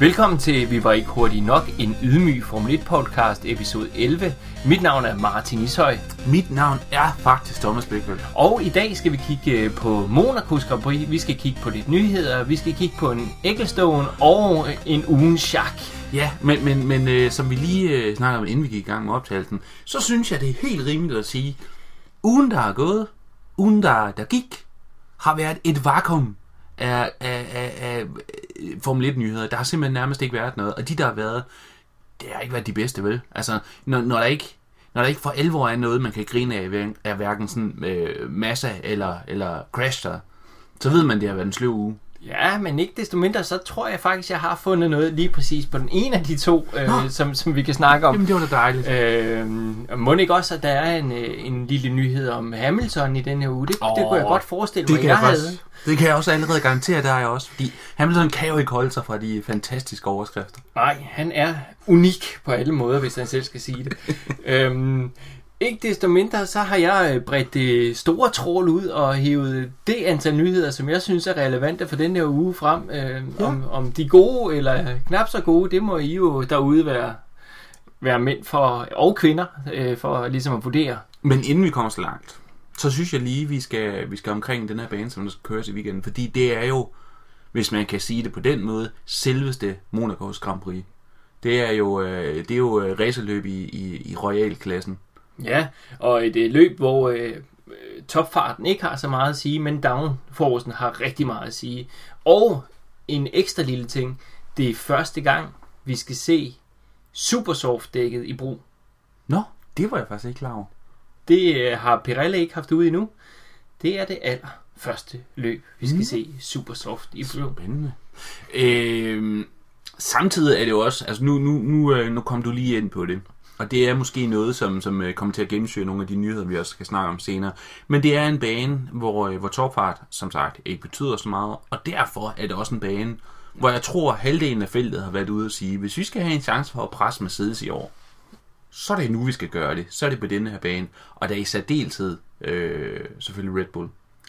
Velkommen til Vi var ikke hurtige nok, en ydmyg Formel 1 podcast, episode 11. Mit navn er Martin Ishøj, Mit navn er faktisk Thomas Bækveld. og i dag skal vi kigge øh, på Monaco's Grand Prix, vi skal kigge på lidt nyheder, vi skal kigge på en Ecclestone og en ugens chak. Ja, men, men, men øh, som vi lige øh, snakkede om, inden vi gik i gang med optagelsen, så synes jeg, det er helt rimeligt at sige, ugen der er gået, ugen der, der gik, har været et vakuum af, af, af, af Formel 1-nyheder. Der har simpelthen nærmest ikke været noget, og de, der har været, det har ikke været de bedste, vel? Altså, når, når der ikke når der ikke for alvor er noget, man kan grine af, hver- er hverken sådan øh, Massa eller, eller Crash der, så ved man, det har været en sløv uge. Ja, men ikke desto mindre, så tror jeg faktisk, jeg har fundet noget lige præcis på den ene af de to, Nå. øh, som, som vi kan snakke om. Jamen, det var da dejligt. Øh, må ikke også, at der er en, øh, en lille nyhed om Hamilton i den her uge? Det, oh, det kunne jeg godt forestille Det mig, kan, jeg jeg havde. faktisk, det kan jeg også allerede garantere dig også, fordi Hamilton kan jo ikke holde sig fra de fantastiske overskrifter. Nej, han er unik på alle måder, hvis han selv skal sige det. øhm, ikke desto mindre, så har jeg øh, bredt det store trål ud og hævet det antal nyheder, som jeg synes er relevante for den her uge frem. Øh, Ja. om, om de gode eller knap så gode, det må I jo derude være, være mænd for, og kvinder øh, for ligesom at vurdere. Men inden vi kommer så langt, så synes jeg lige, vi skal, vi skal omkring den her bane, som der skal køres i weekenden, fordi det er jo, hvis man kan sige det på den måde, selveste Monacos Grand Prix. Det er jo, øh, det er jo øh, racerløb i, i, i royalklassen. Ja, og et øh, løb, hvor øh, øh, topfarten ikke har så meget at sige, men downforcen har rigtig meget at sige. Og en ekstra lille ting, det er første gang, vi skal se Supersoft-dækket i brug. Nå, det var jeg faktisk ikke klar over. Det øh, har Pirelli ikke haft ude endnu. Det er det allerførste løb, vi skal Mm. se Supersoft i brug. Spændende. Øh, samtidig er det jo også, altså nu, nu, nu, øh, nu kom du lige ind på det, og det er måske noget, som, som øh, kommer til at gennemsøge nogle af de nyheder, vi også skal snakke om senere. Men det er en bane, hvor, øh, hvor topfart, som sagt, ikke betyder så meget, og derfor er det også en bane, hvor jeg tror, halvdelen af feltet har været ude og sige, hvis vi skal have en chance for at presse Mercedes i år, så er det nu, vi skal gøre det. Så er det på denne her bane, og der er i særdeleshed øh, selvfølgelig Red Bull.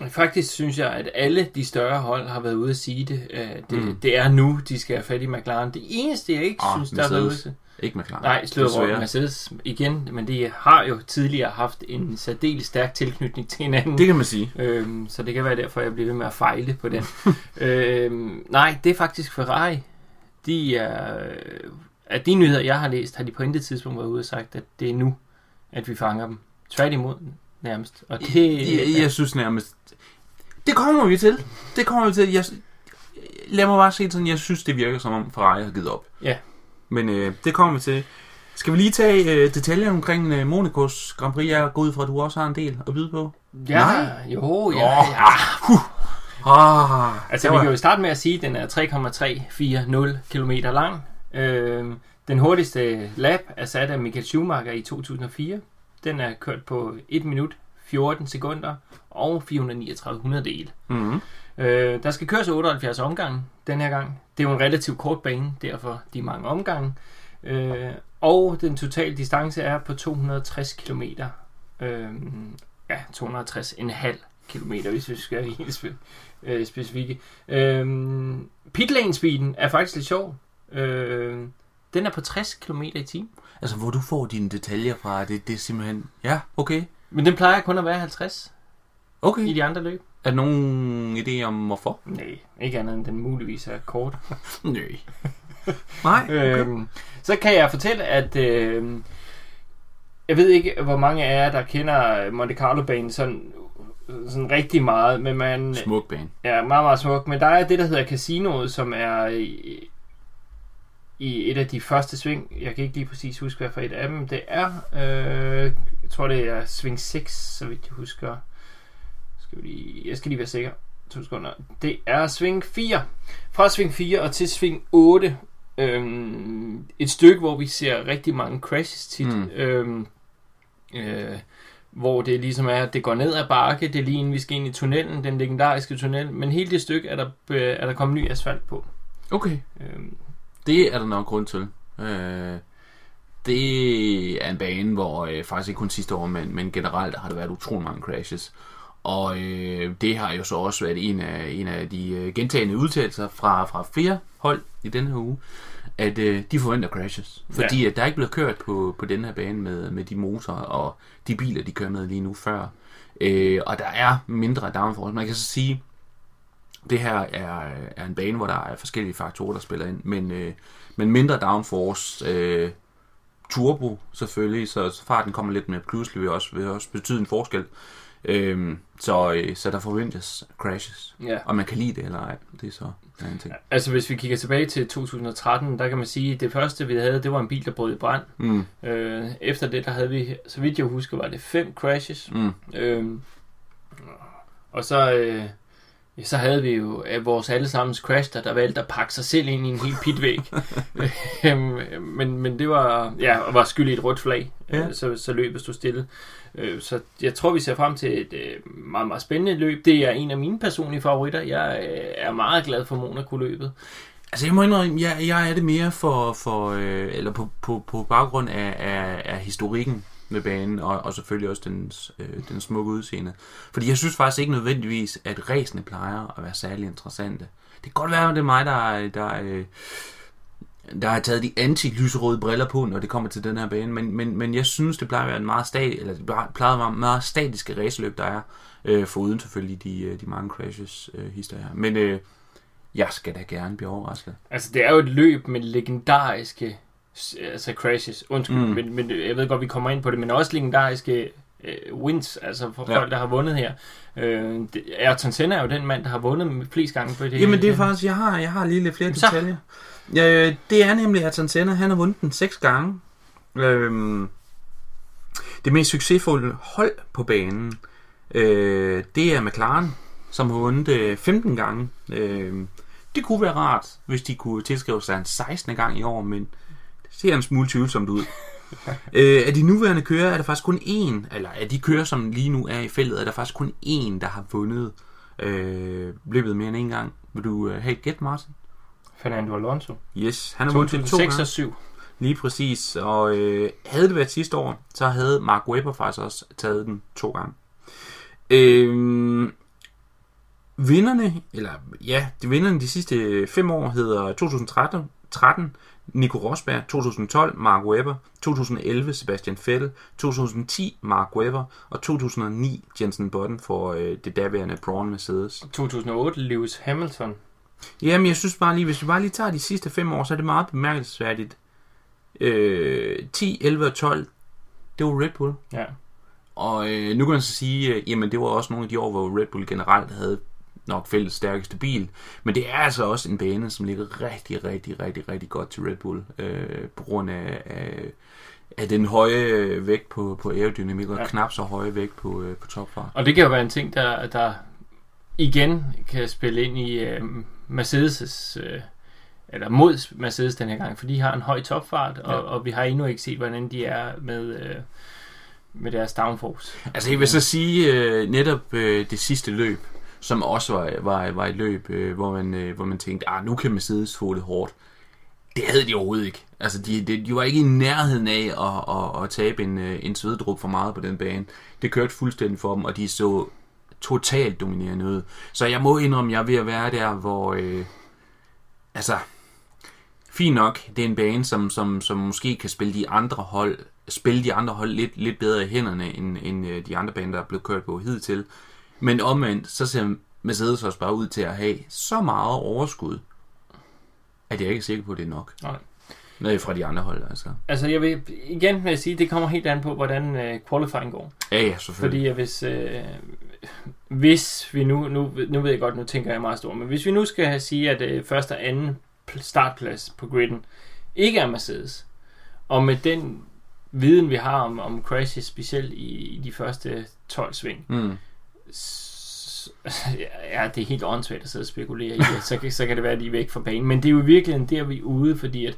Faktisk synes jeg, at alle de større hold har været ude at sige det. Det, Mm. det er nu, de skal have fat i McLaren. Det eneste, jeg ikke Ah, synes, der har været ude Mercedes. Ikke klar. Nej, slået over Mercedes igen, men de har jo tidligere haft en særdeles stærk tilknytning til hinanden. Det kan man sige. Øhm, så det kan være derfor, jeg bliver ved med at fejle på den. øhm, nej, det er faktisk Ferrari. De er, af de nyheder, jeg har læst, har de på intet tidspunkt været ude og sagt, at det er nu, at vi fanger dem. Tværtimod nærmest. Og det, jeg, jeg synes nærmest... Det kommer vi til. Det kommer vi til. Jeg, lad mig bare sige sådan, jeg synes, det virker som om Ferrari har givet op. Ja. Men øh, det kommer vi til. Skal vi lige tage øh, detaljer omkring øh, Monacos Grand Prix? Jeg går ud fra, at du også har en del at byde på. ja, Nej. jo, ja, Åh, ja. Ah, Altså, der vi var- kan jo starte med at sige, at den er 3,340 km lang. Øhm, den hurtigste lap er sat af Michael Schumacher i 2004. Den er kørt på 1 minut, 14 sekunder og 439 hundrededele. Mhm. Øh, der skal køres 78 omgange den her gang. Det er jo en relativt kort bane, derfor de mange omgange. Øh, og den totale distance er på 260 km. Øh, ja, 260,5 km, hvis vi skal være helt spe, øh, specifikke. Øh, pitlane speeden er faktisk lidt sjov. Øh, den er på 60 km i timen. Altså, hvor du får dine detaljer fra, det, det er simpelthen... Ja, okay. Men den plejer kun at være 50 Okay. i de andre løb. Er der nogen idé om, hvorfor? Nej, ikke andet end den muligvis er kort. Nej. Nej, okay. Øhm, så kan jeg fortælle, at øh, jeg ved ikke, hvor mange af jer, der kender Monte Carlo-banen sådan, sådan rigtig meget, men man Smuk bane. er meget, meget smuk. Men der er det, der hedder casinoet, som er i, i et af de første sving. Jeg kan ikke lige præcis huske, hvad for et af dem det er. Øh, jeg tror, det er sving 6, så vidt jeg husker. Skal vi lige, jeg skal lige være sikker. To sekunder. Det er sving 4. Fra sving 4 og til sving 8. Øhm, et stykke, hvor vi ser rigtig mange crashes tit. Mm. Øhm, øh, hvor det ligesom er, at det går ned ad bakke, det er lige inden vi skal ind i tunnelen, den legendariske tunnel, men hele det stykke er der, øh, er der kommet ny asfalt på. Okay. Øhm, Det er der nok grund til. Øh, det er en bane, hvor øh, faktisk ikke kun sidste år, men, men generelt har der været utrolig mange crashes. Og øh, det har jo så også været en af, en af de øh, gentagende udtalelser fra, fra flere hold i denne her uge, at øh, de forventer crashes. Fordi ja. at der er ikke blevet kørt på, på den her bane med, med de motorer og de biler, de kører med lige nu før. Øh, og der er mindre downforce. Man kan så sige, det her er, er en bane, hvor der er forskellige faktorer, der spiller ind, men, øh, men mindre downforce, øh, turbo selvfølgelig, så, så farten kommer lidt med pludselig, vil også, vil også betyde en forskel. Øhm, så, øh, så der forventes crashes. Ja. Og man kan lide det eller ej, det er så en anden ting. Altså hvis vi kigger tilbage til 2013, der kan man sige, at det første vi havde, det var en bil, der brød i brand. Mm, Øh, efter det, der havde vi, så vidt jeg husker, var det fem crashes. mm, Øh, og så, øh, så havde vi jo øh, vores allesammens crash, der, der valgte at pakke sig selv ind i en helt pitvæg. Øhm, men, men det var, ja, var skyld i et rødt flag, Ja. ja. så, så løbet stod stille. Øh, så jeg tror, vi ser frem til et øh, meget, meget spændende løb. Det er en af mine personlige favoritter. Jeg øh, er meget glad for Monaco-løbet. Altså jeg må indrømme, jeg, jeg er det mere for, for øh, eller på, på, på baggrund af, af, af historikken med banen, og, og selvfølgelig også dens, øh, den smukke udseende. Fordi jeg synes faktisk ikke nødvendigvis, at ræsene plejer at være særlig interessante. Det kan godt være, at det er mig, der, der, øh, der har taget de anti-lyserøde briller på, når det kommer til den her bane, men, men, men jeg synes, det plejer at være en meget, stat, eller det plejer at være meget statiske raceløb, der er, øh, foruden selvfølgelig de, øh, de mange crashes øh, historier. Men øh, jeg skal da gerne blive overrasket. Altså, det er jo et løb med legendariske altså crashes. Undskyld, Mm. men, men jeg ved godt, vi kommer ind på det, men også legendariske øh, wins, altså for Ja. folk, der har vundet her. Øh, det, Ayrton Senna er jo den mand, der har vundet flest gange på det. Jamen det er faktisk, jeg har, jeg har lige lidt flere Så. detaljer. Øh, det er nemlig Ayrton Senna, han har vundet den seks gange. Øhm, det mest succesfulde hold på banen, øh, det er McLaren, som har vundet øh, 15 gange. Øh, det kunne være rart, hvis de kunne tilskrive sig en 16. gang i år, men ser en smule tvivlsomt ud. øh, af de nuværende kører er der faktisk kun én, eller af de kører, som lige nu er i feltet, er der faktisk kun én, der har vundet øh, løbet mere end en gang. Vil du øh, have et gæt, Martin? Fernando Alonso. Yes, han har vundet det to 2006 gange. og 7. Lige præcis. Og øh, havde det været sidste år, så havde Mark Webber faktisk også taget den to gange. Øh, vinderne, eller ja, de vinderne de sidste fem år hedder 2013, 13, Nico Rosberg, 2012 Mark Webber, 2011 Sebastian Vettel, 2010 Mark Webber og 2009 Jensen Button for øh, det daværende Braun Mercedes. 2008 Lewis Hamilton. Jamen, jeg synes bare lige, hvis vi bare lige tager de sidste fem år, så er det meget bemærkelsesværdigt. Øh, 10, 11 og 12, det var Red Bull. Ja. Og øh, nu kan man så sige, øh, jamen det var også nogle af de år, hvor Red Bull generelt havde nok fælles stærkeste bil. Men det er altså også en bane, som ligger rigtig, rigtig, rigtig, rigtig godt til Red Bull. Øh, på grund af, af, af den høje vægt på, på aerodynamik, og ja. Ja. knap så høje vægt på, øh, på topfart. Og det kan jo være en ting, der, der igen kan spille ind i øh, Mercedes' øh, eller mod Mercedes den her gang, for de har en høj topfart, og, Ja. og vi har endnu ikke set, hvordan de er med, øh, med deres downforce. Altså jeg vil så sige øh, netop øh, det sidste løb, som også var, var, var et løb, øh, hvor, man, øh, hvor man tænkte, ah, nu kan Mercedes få det hårdt. Det havde de overhovedet ikke. Altså de, de, de var ikke i nærheden af at, at, at tabe en, øh, en sveddrup for meget på den bane. Det kørte fuldstændig for dem, og de så totalt dominerende ud. Så jeg må indrømme, at jeg er ved at være der, hvor... Øh, altså, fint nok, det er en bane, som, som, som måske kan spille de andre hold, spille de andre hold lidt, lidt bedre i hænderne, end, end øh, de andre baner, der er blevet kørt på hidtil. Men omvendt, så ser Mercedes også bare ud til at have så meget overskud, at jeg ikke er sikker på, at det er nok. Nej. Nej, fra de andre hold, altså. Altså jeg vil igen vil jeg sige, det kommer helt an på, hvordan øh, qualifying går. Ja, ja, selvfølgelig. Fordi hvis, øh, hvis vi nu, nu, nu ved jeg godt, nu tænker jeg meget stort, men hvis vi nu skal sige, at øh, første og anden pl- startplads på gridden ikke er Mercedes, og med den viden, vi har om, om crashes, specielt i, i de første 12 sving, Mm. Ja, det er helt åndssvagt at sidde og spekulere i det, så, kan- så kan det være, at de er væk fra banen. Men det er jo virkelig der, vi er ude, fordi at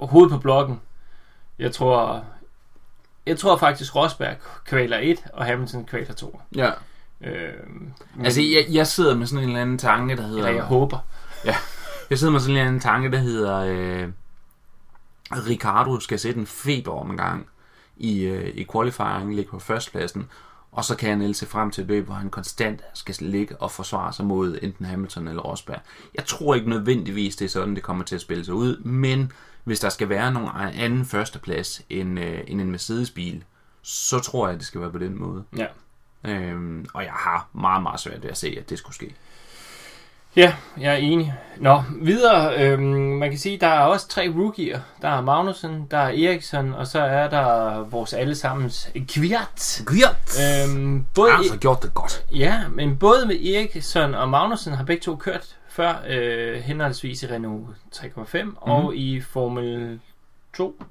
hovedet på blokken, jeg tror, jeg tror faktisk Rosberg kvaler 1, og Hamilton kvaler 2. Ja. Øh, men, Altså, jeg, jeg sidder med sådan en eller anden tanke, der hedder... eller jeg håber. Jeg sidder med sådan en eller anden tanke, der hedder... Øh, Ricardo skal sætte en feber omgang i, øh, i qualifying, ligge på førstepladsen. Og så kan han ellers se frem til et løb, hvor han konstant skal ligge og forsvare sig mod enten Hamilton eller Rosberg. Jeg tror ikke nødvendigvis, det er sådan, det kommer til at spille sig ud, men hvis der skal være nogen anden førsteplads end, øh, end en Mercedes-bil, så tror jeg, at det skal være på den måde. Ja. Øhm, og jeg har meget, meget svært ved at se, at det skulle ske. Ja, jeg er enig. Nå, videre. Øhm, man kan sige, der er også tre rookier. Der er Magnussen, der er Eriksson, og så er der vores allesammens Kviat. Kviat! Øhm, både, Han har altså gjort det godt. ja, men både med Eriksson og Magnussen har begge to kørt før, øh, henholdsvis i Renault 3,5 mm-hmm. og i Formel 2.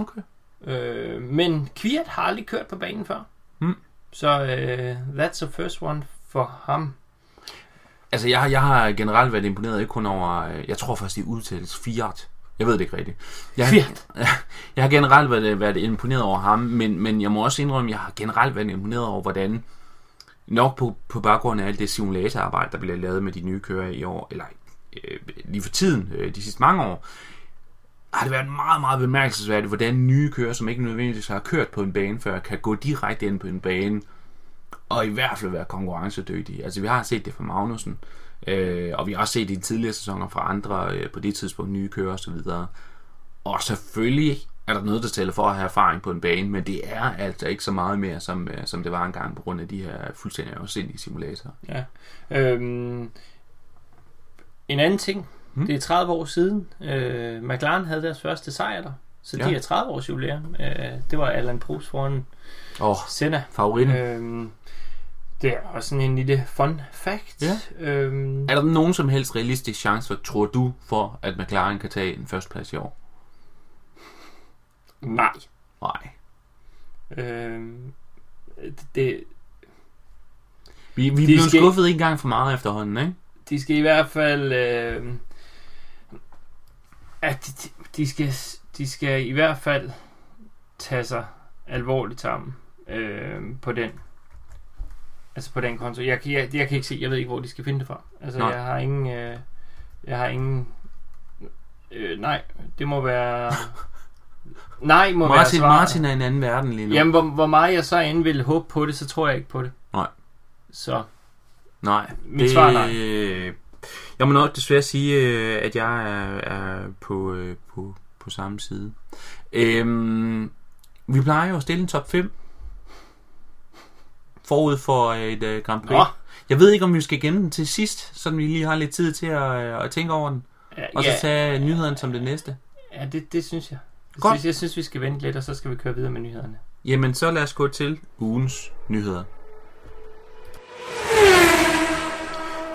Okay. Øh, men Kviat har aldrig kørt på banen før. Mm. Så øh, that's the first one for ham. Altså, jeg, har- jeg har generelt været imponeret, ikke kun over, øh, jeg tror faktisk, det udtales Fiat. Jeg ved det ikke rigtigt. Jeg, Fiat. Jeg har generelt været, været imponeret over ham, men, men jeg må også indrømme, jeg har generelt været imponeret over, hvordan nok på, på baggrund af alt det simulatorarbejde, der bliver lavet med de nye kører i år, eller øh, lige for tiden, øh, de sidste mange år, har det været meget, meget bemærkelsesværdigt, hvordan nye kører, som ikke nødvendigvis har kørt på en bane før, kan gå direkte ind på en bane, og i hvert fald være konkurrencedygtige. Altså vi har set det fra Magnussen, øh, og vi har også set det i tidligere sæsoner fra andre øh, på det tidspunkt nye kører osv. Og selvfølgelig er der noget, der tæller for at have erfaring på en bane, men det er altså ikke så meget mere, som, øh, som det var engang på grund af de her fuldstændig afsindige simulatorer. Ja. Øhm, en anden ting, mm. det er 30 år siden, øh, McLaren havde deres første sejr der. Så Ja. de er 30 års jubilæum. Øh, det var Alan Prost foran Åh, oh, Senna. favoritten. Øh. Øhm, det er også sådan en lille fun fact. Ja. Øhm, Er der nogen som helst realistisk chance, for, tror du, for at McLaren kan tage en førsteplads i år? nej. Nej. Øhm, det, Vi, vi De blev skal- skuffet en gang for meget efterhånden, ikke? de skal i hvert fald... Øh, at de, de, skal, de skal i hvert fald tage sig alvorligt sammen øh, på den altså på den konto. Jeg, jeg, jeg kan ikke se, jeg ved ikke, hvor de skal finde det fra. Altså, Nej. jeg har ingen... Øh, jeg har ingen... Øh, nej, det må være... nej, må være Martin, svaret. Martin er en anden verden lige nu. Jamen, hvor, hvor meget jeg så end vil håbe på det, så tror jeg ikke på det. Nej. Så, Nej. Mit svar er nej. øh, Jeg må nok desværre sige, øh, at jeg er, er på, øh, på, på samme side. Øhm, vi plejer jo at stille en top 5 forud for et uh, Grand Prix. Nå. Jeg ved ikke, om vi skal gemme den til sidst, så vi lige har lidt tid til at, øh, at tænke over den. ja, Og så tage nyhederne som det næste. Ja, det, det synes jeg. Jeg Godt. synes, jeg synes, vi skal vente lidt, og så skal vi køre videre med nyhederne. Jamen, så lad os gå til ugens nyheder.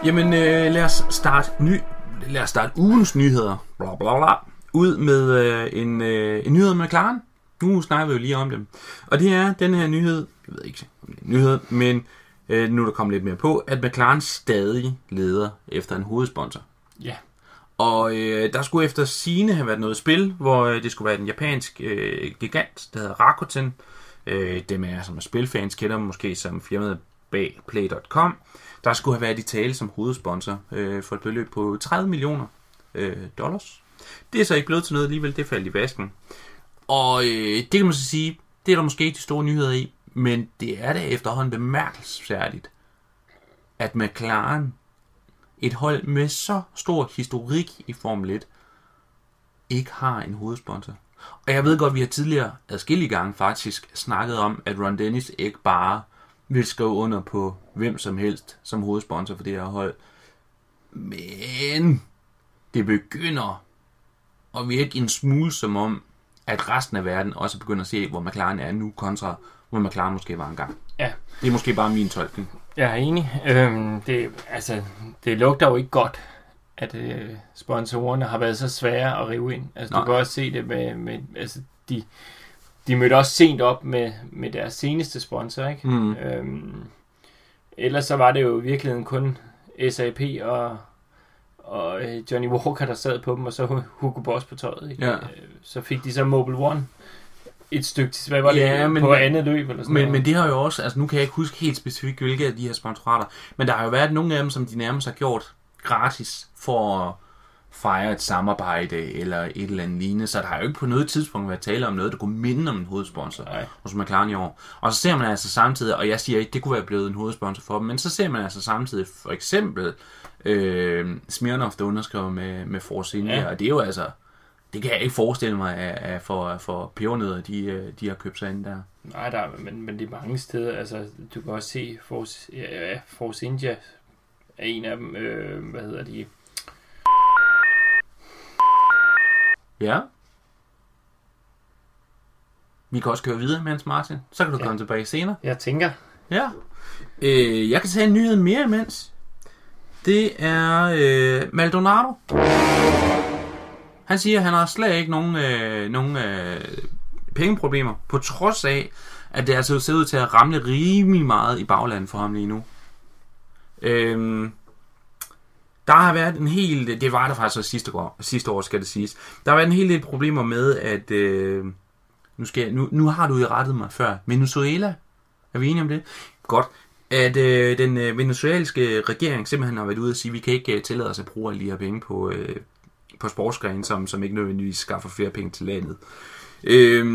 Jamen, øh, lad os starte ny, lad os starte ugens nyheder. Bla, bla, bla. Ud med øh, en, øh, en nyhed med McLaren. Nu snakker vi jo lige om dem. Og det er den her nyhed, jeg ved ikke om det er en nyhed, men øh, nu er der kommet lidt mere på, at McLaren stadig leder efter en hovedsponsor. Ja. Og øh, der skulle efter sine have været noget spil, hvor øh, det skulle være den japansk øh, gigant, der hedder Rakuten. Øh, dem er som er spilfans kender måske som firmaet bag Play.com. Der skulle have været i tale som hovedsponsor øh, for et beløb på 30 millioner øh, dollars. Det er så ikke blevet til noget alligevel, det faldt i vasken. Og øh, det kan man så sige, det er der måske ikke de store nyheder i, men det er da efterhånden bemærkelsesværdigt, at McLaren et hold med så stor historik i Formel 1 ikke har en hovedsponsor. Og jeg ved godt, vi har tidligere adskillige gange faktisk snakket om, at Ron Dennis ikke bare vil skrive under på hvem som helst som hovedsponsor for det her hold. Men det begynder at virke en smule som om, at resten af verden også begynder at se, hvor McLaren er nu, kontra hvor McLaren måske var engang. Ja. Det er måske bare min tolkning. Jeg er enig. Øhm, det, altså, det lugter jo ikke godt, at øh, sponsorerne har været så svære at rive ind. Altså, Nej. du kan også se det med, med altså, de, de mødte også sent op med, med deres seneste sponsor, ikke? Mm. Øhm, ellers så var det jo i virkeligheden kun SAP og, og øh, Johnny Walker, der sad på dem, og så Hugo Boss på tøjet. Ikke? Ja. Øh, Så fik de så Mobile One et stykke, hvad var det, Ja, men- på andet løb eller sådan Men, noget. men det har jo også, altså nu kan jeg ikke huske helt specifikt, hvilke af de her sponsorater, men der har jo været nogle af dem, som de nærmest har gjort gratis for at fejre et samarbejde eller et eller andet lignende, så der har jo ikke på noget tidspunkt været tale om noget, der kunne minde om en hovedsponsor Nej. hos McLaren i år. Og så ser man altså samtidig, og jeg siger ikke, det kunne være blevet en hovedsponsor for dem, men så ser man altså samtidig for eksempel øh, Smirnoff, der underskriver med, med Force India, Ja. og det er jo altså, det kan jeg ikke forestille mig, at, at for, for pebernødder, de, øh, de har købt sig ind der. Nej, der, er- men, men det er mange steder. Altså, du kan også se Force, ja, Force India er en af dem. Øh, hvad hedder de? Ja. Vi kan også køre videre, mens Martin. Så kan du ja. komme tilbage senere. Jeg tænker, Ja. Øh, jeg kan tage en nyhed mere imens. Det er øh, Maldonado. Han siger, at han har slet ikke nogen, øh, nogen øh, pengeproblemer, på trods af, at det altså ser ud til at ramle rimelig meget i baglandet for ham lige nu. Øhm, der har været en hel, det var der faktisk også sidste år, sidste år skal det siges, der har været en hel del problemer med, at, øh, nu, skal jeg, nu, nu har du jo rettet mig før, Venezuela, er vi enige om det? Godt. At øh, den øh, venezuelanske regering simpelthen har været ude og sige, at vi kan ikke øh, tillade os at bruge alle de her penge på, øh, på sportsgrene, som, som ikke nødvendigvis skaffer flere penge til landet. Øh,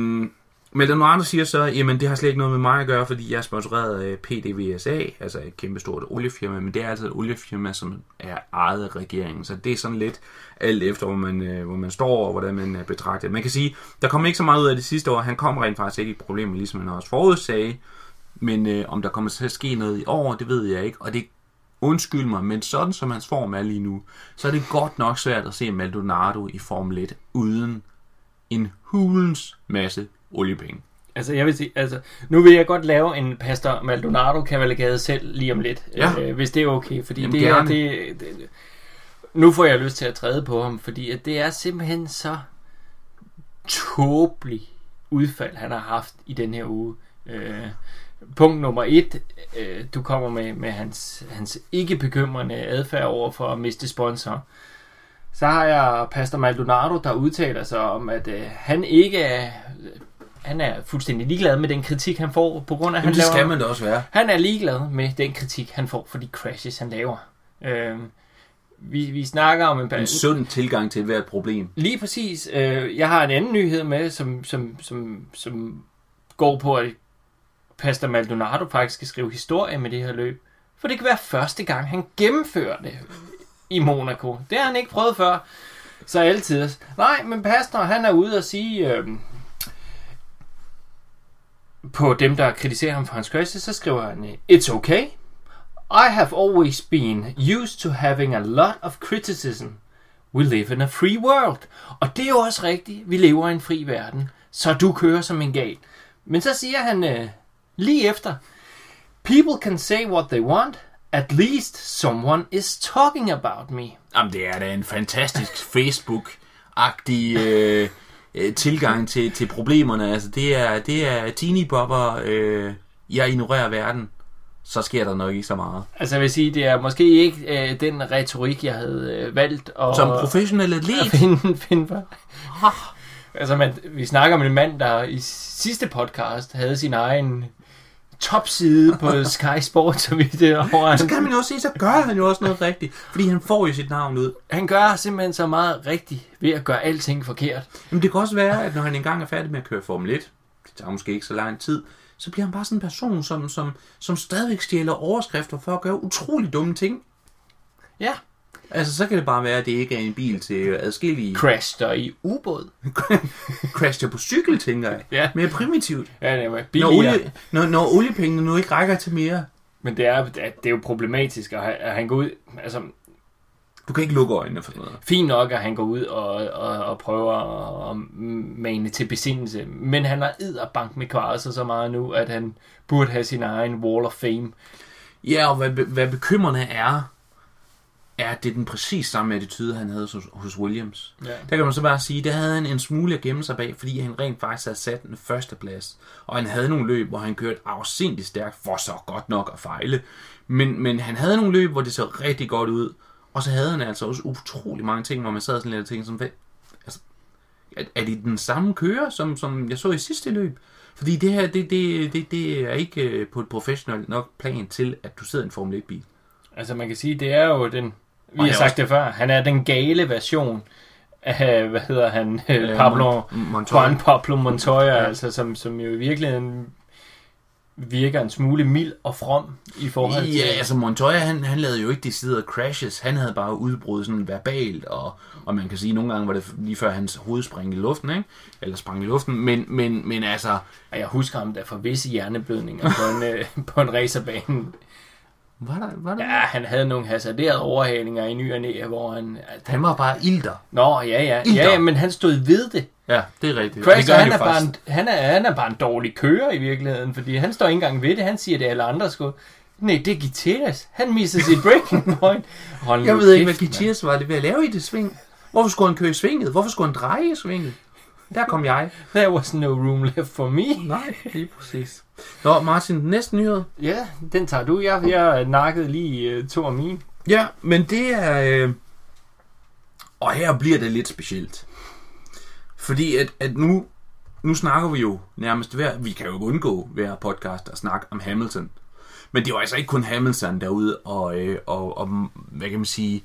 men den andre siger så, jamen det har slet ikke noget med mig at gøre, fordi jeg er sponsoreret af PDVSA, altså et kæmpestort oliefirma, men det er altså et oliefirma, som er ejet af regeringen, så det er sådan lidt alt efter, hvor man, øh, hvor man står og hvordan man betragter. Man kan sige, der kom ikke så meget ud af det sidste år, han kom rent faktisk ikke i problemer, ligesom han også forudsagde, men øh, om der kommer til at ske noget i år, det ved jeg ikke, og det undskyld mig, men sådan som hans form er lige nu, så er det godt nok svært at se Maldonado i Formel 1 uden en hulens masse oliepenge. altså jeg vil sige, altså, nu vil jeg godt lave en Pastor Maldonado kavalkade selv lige om lidt, Ja. øh, hvis det er okay, fordi Jamen, det, er, det, det, nu får jeg lyst til at træde på ham, fordi at det er simpelthen så tåbelig udfald, han har haft i den her uge. Øh, punkt nummer et, øh, du kommer med, med hans, hans ikke bekymrende adfærd over for at miste sponsor. Så har jeg Pastor Maldonado, der udtaler sig om, at øh, han ikke er... Han er fuldstændig ligeglad med den kritik, han får, på grund af, at han Jamen, det laver... skal man da også være. Han er ligeglad med den kritik, han får for de crashes, han laver. Øh, vi, vi snakker om en... En sund tilgang til hvert problem. Lige præcis. Øh, jeg har en anden nyhed med, som, som, som, som går på, at Pastor Maldonado faktisk skal skrive historie med det her løb. For det kan være første gang, han gennemfører det i Monaco. Det har han ikke prøvet før. Så altid. Nej, men Pastor, han er ude og sige... Øh, på dem, der kritiserer ham for hans kørsel, så skriver han, øh, It's okay. I have always been used to having a lot of criticism. We live in a free world. Og det er jo også rigtigt. Vi lever i en fri verden. Så du kører som en gal. Men så siger han øh, lige efter. People can say what they want. At least someone is talking about me. Jamen, det er da en fantastisk Facebook-agtig øh, øh, tilgang til, til problemerne. Altså, det er, det er teeny bopper, øh, jeg ignorerer verden. Så sker der nok ikke så meget. Altså jeg vil sige, det er måske ikke øh, den retorik, jeg havde øh, valgt. at- Som professionel at atlet. finde, finde på. Altså, man, vi snakker om en mand, der i sidste podcast havde sin egen topside på Sky Sport, så vidt det over. Så kan man jo også sige, så gør han jo også noget rigtigt. Fordi han får jo sit navn ud. Han gør simpelthen så meget rigtigt ved at gøre alting forkert. Men det kan også være, at når han engang er færdig med at køre Formel 1, det tager måske ikke så lang tid, så bliver han bare sådan en person, som, som, som stadigvæk stjæler overskrifter for at gøre utrolig dumme ting. Ja. Altså, så kan det bare være, at det ikke er en bil til adskillige Crash der i ubåd. crasher på cykel, tænker jeg. Ja. Mere primitivt. Ja, det Når, billigere. olie, når, når oliepengene nu ikke rækker til mere. Men det er, at det er jo problematisk, at han- at han går ud... Altså, Du kan ikke lukke øjnene for noget. fint nok, at han går ud og, og, og prøver at, mane til besindelse. Men han har bank med kvarser så meget nu, at han burde have sin egen Wall of Fame. Ja, og hvad, hvad bekymrende er, er, det er den præcis samme attitude, han havde hos, hos Williams. Ja. Der kan man så bare sige, der havde han en smule at gemme sig bag, fordi han rent faktisk havde sat den første plads. Og han havde nogle løb, hvor han kørte afsindigt stærkt, for så godt nok at fejle. Men, men han havde nogle løb, hvor det så rigtig godt ud. Og så havde han altså også utrolig mange ting, hvor man sad sådan lidt og tænkte, som, hvad, altså, er, er det den samme kører, som, som jeg så i sidste løb? Fordi det her, det, det, det, det er ikke øh, på et professionelt nok plan til, at du sidder i en Formel 1-bil. Altså man kan sige, det er jo den Vi har sagt det før. Han er den gale version af, hvad hedder han, øh, Pablo, Montoya. Juan Pablo Montoya, ja. altså, som, som jo i virkeligheden virker en smule mild og from i forhold til... Ja, altså Montoya, han, han lavede jo ikke deciderede crashes. Han havde bare udbrud sådan verbalt, og, og man kan sige, at nogle gange var det lige før hans hoved sprang i luften, ikke? Eller sprang i luften, men, men, men altså... Og jeg husker ham da for visse hjerneblødninger på en, øh, på en racerbane. Var der, var der Ja, han havde nogle hasarderede overhalinger i ny og næ, hvor han... Han var bare ilter. Nå, ja, ja. Ilter. Ja, men han stod ved det. Ja, det er rigtigt. Gør han, jo er bare en, han, er, han er bare en dårlig kører i virkeligheden, fordi han står ikke engang ved det. Han siger, det alle andre skulle. Nej, det er Gutierrez. Han misser sit breaking point. Hold Jeg ved ikke, hvad kæft. Gutierrez var det ved at lave i det sving. Hvorfor skulle han køre i svinget? Hvorfor skulle han dreje i svinget? Der kom jeg. There was no room left for me. Nej, lige præcis. Nå, Martin, næste nyhed. Ja, den tager du. Jeg, jeg nakkede lige uh, to af mine. Ja, men det er... Øh... Og her bliver det lidt specielt. Fordi at, at nu, nu snakker vi jo nærmest hver... Vi kan jo ikke undgå hver podcast at snakke om Hamilton. Men det var altså ikke kun Hamilton derude og, øh, og, og hvad kan man sige,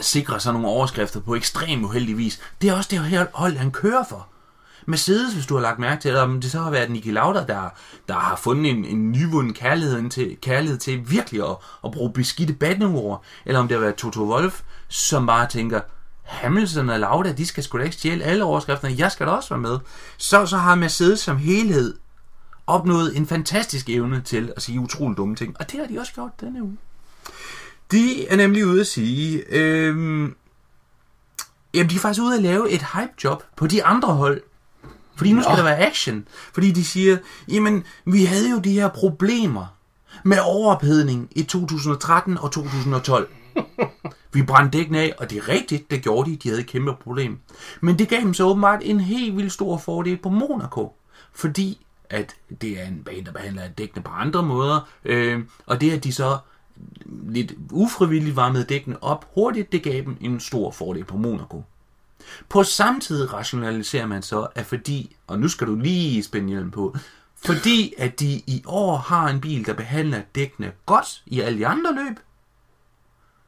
sikrer sig nogle overskrifter på ekstrem uheldig vis. Det er også det her hold, han kører for. Mercedes, hvis du har lagt mærke til, eller om det så har været Niki Lauda, der, der har fundet en, en nyvunden kærlighed til, kærlighed til virkelig at, at bruge beskidte bandeord, eller om det har været Toto Wolf, som bare tænker, Hamilton og Lauda, de skal sgu da ikke stjæle alle overskrifterne, jeg skal da også være med. Så, så har Mercedes som helhed opnået en fantastisk evne til at sige utrolig dumme ting, og det har de også gjort denne uge. De er nemlig ude at sige, øhm, jamen de er faktisk ude at lave et hype-job på de andre hold. Fordi nu skal Nå. der være action. Fordi de siger, jamen vi havde jo de her problemer med overophedning i 2013 og 2012. Vi brændte dækkene af, og det er rigtigt, det gjorde de, de havde et kæmpe problem. Men det gav dem så åbenbart en helt vildt stor fordel på Monaco, fordi at det er en bane, der behandler dækkene på andre måder, øh, og det at de så lidt ufrivilligt varmede dækkene op hurtigt, det gav dem en stor fordel på Monaco. På samme tid rationaliserer man så, at fordi, og nu skal du lige spænde hjelm på, fordi at de i år har en bil, der behandler dækkene godt i alle de andre løb,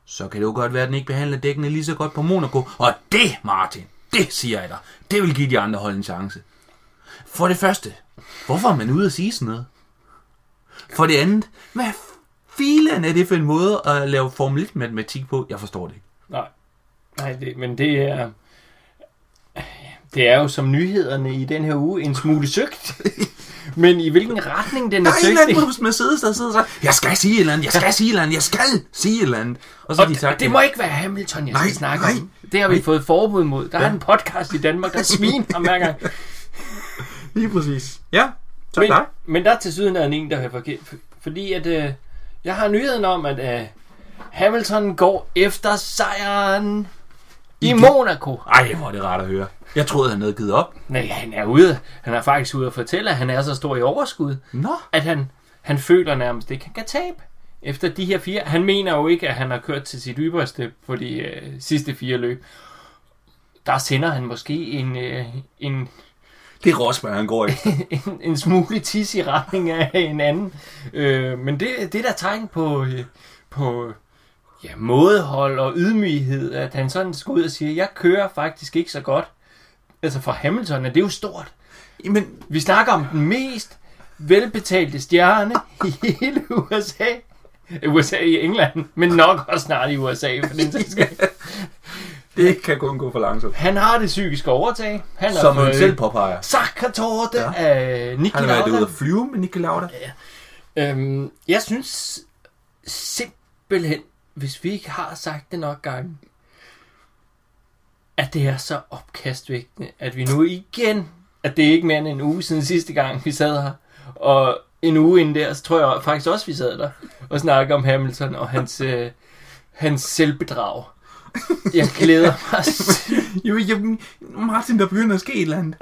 så kan det jo godt være, at den ikke behandler dækkene lige så godt på Monaco. Og det, Martin, det siger jeg dig, det vil give de andre hold en chance. For det første, hvorfor er man ude at sige sådan noget? For det andet, hvad filen er det for en måde at lave Formel 1 matematik på? Jeg forstår det ikke. Nej, Nej det, men det er... Det er jo som nyhederne i den her uge en smule søgt. Men i hvilken retning den Der er er en søgt? eller anden Mercedes, der sidder og siger, jeg skal sige et eller andet, jeg skal sige et eller andet, jeg skal sige et eller andet. Og så har Og de sagt, det, det må ikke være Hamilton, jeg skal Nej, snakke nej, om. Det har vi nej. fået forbud mod. Der er Ja. en podcast i Danmark, der sviner hver gang. lige præcis. Ja, så Men, dig. men der er til syden en, der er forkert. Fordi at, øh, jeg har nyheden om, at øh, Hamilton går efter sejren i Igen. Monaco. Ej, hvor er det rart at høre. Jeg troede, han havde givet op. Nej, han er ude. Han er faktisk ude at fortælle, at han er så stor i overskud, Nå, at han, han føler nærmest ikke, han kan tabe. Efter de her fire. Han mener jo ikke, at han har kørt til sit ypperste på de øh, sidste fire løb. Der sender han måske en, øh, en, det er Rosberg, han går i. en, en smule tis i retning af en anden. Øh, men det, det er der tegn på, øh, på ja, mådehold og ydmyghed, at han sådan skal ud og sige, jeg kører faktisk ikke så godt. Altså for Hamilton er det jo stort. Jamen, Vi snakker om den mest velbetalte stjerne i hele USA. USA i England, men nok også snart i USA. For den. det kan kun gå for langsomt. han har det psykiske overtag. Han Som han selv påpeger. Sakkertorte Ja. af Niki Han har været ude at flyve med Niki Lauda. Øhm, jeg synes simpelthen, hvis vi ikke har sagt det nok gange, at det er så opkastvægtende, at vi nu igen, at det er ikke mere end en uge siden sidste gang, vi sad her, og en uge inden der, så tror jeg faktisk også, vi sad der og snakkede om Hamilton og hans, øh, hans selvbedrag. Jeg glæder mig. Jo, jamen, Martin, der begynder at ske et eller andet.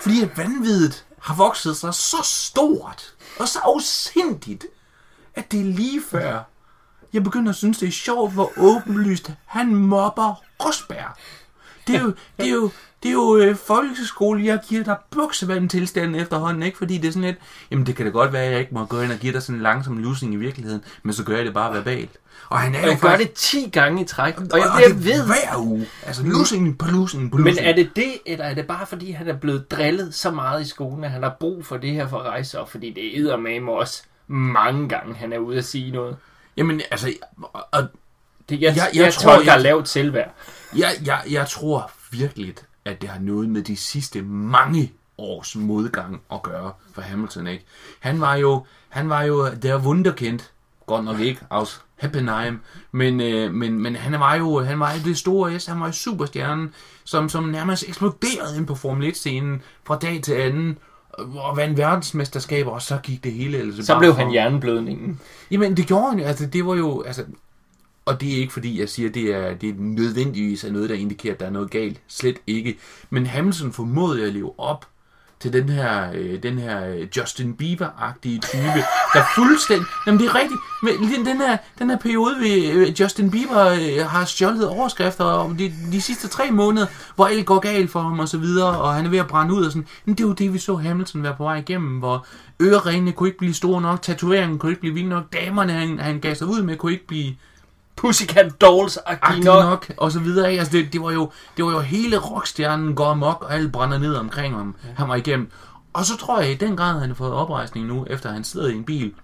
Fordi at vanvittigt har vokset sig så stort og så afsindigt, at det er lige før, jeg begynder at synes, det er sjovt, hvor åbenlyst han mobber Rosberg. Det er jo, det er jo, det er jo øh, folkeskole, jeg giver dig buksevand tilstanden efterhånden, ikke? Fordi det er sådan lidt, jamen det kan da godt være, at jeg ikke må gå ind og give dig sådan en langsom lusing i virkeligheden, men så gør jeg det bare verbalt. Og han er Og jo jeg gør faktisk... det 10 gange i træk, og og jeg bliver er ved. hver uge. Altså lusing på lusing på Men lusing. er det det, eller er det bare fordi, han er blevet drillet så meget i skolen, at han har brug for det her for at rejse sig op? Fordi det er med også mange gange, han er ude at sige noget. Jamen, altså, og Det, jeg, Jeg- jeg, jeg tror, jeg jeg- lavt selvværd. Jeg, jeg, jeg tror virkelig, at det har noget med de sidste mange års modgang at gøre for Hamilton, ikke? Han var jo, han var jo der wunderkind, godt nok ikke, aus Heppenheim, men, øh, men, men han var jo han var det store S, han var jo superstjernen, som, som nærmest eksploderede ind på Formel 1-scenen fra dag til anden, og vandt verdensmesterskaber, og så gik det hele ellers Så blev for- han hjerneblødningen. Jamen, det gjorde han jo. Altså, det var jo... Altså, og det er ikke fordi, jeg siger, at det er, det er nødvendigvis er noget, der indikerer, at der er noget galt. Slet ikke. Men Hamilton formåede at leve op til den her, øh, den her øh, Justin Bieber-agtige type, der fuldstændig... Jamen, det er rigtigt. Men den her, den her periode, ved øh, Justin Bieber øh, har stjålet overskrifter om de, de sidste tre måneder, hvor alt går galt for ham og så videre, og han er ved at brænde ud og sådan. Men det er jo det, vi så Hamilton være på vej igennem, hvor øreringene kunne ikke blive store nok, tatoveringen kunne ikke blive vild nok, damerne, han, han gav sig ud med, kunne ikke blive Pussycat Dolls-agtig agtige nok. og så videre. Altså, det, det, var jo, det var jo hele rockstjernen går amok, og alle brænder ned omkring ham. Ja. Han var igennem. Og så tror jeg i den grad, han har fået oprejsning nu, efter han sidder i en bil,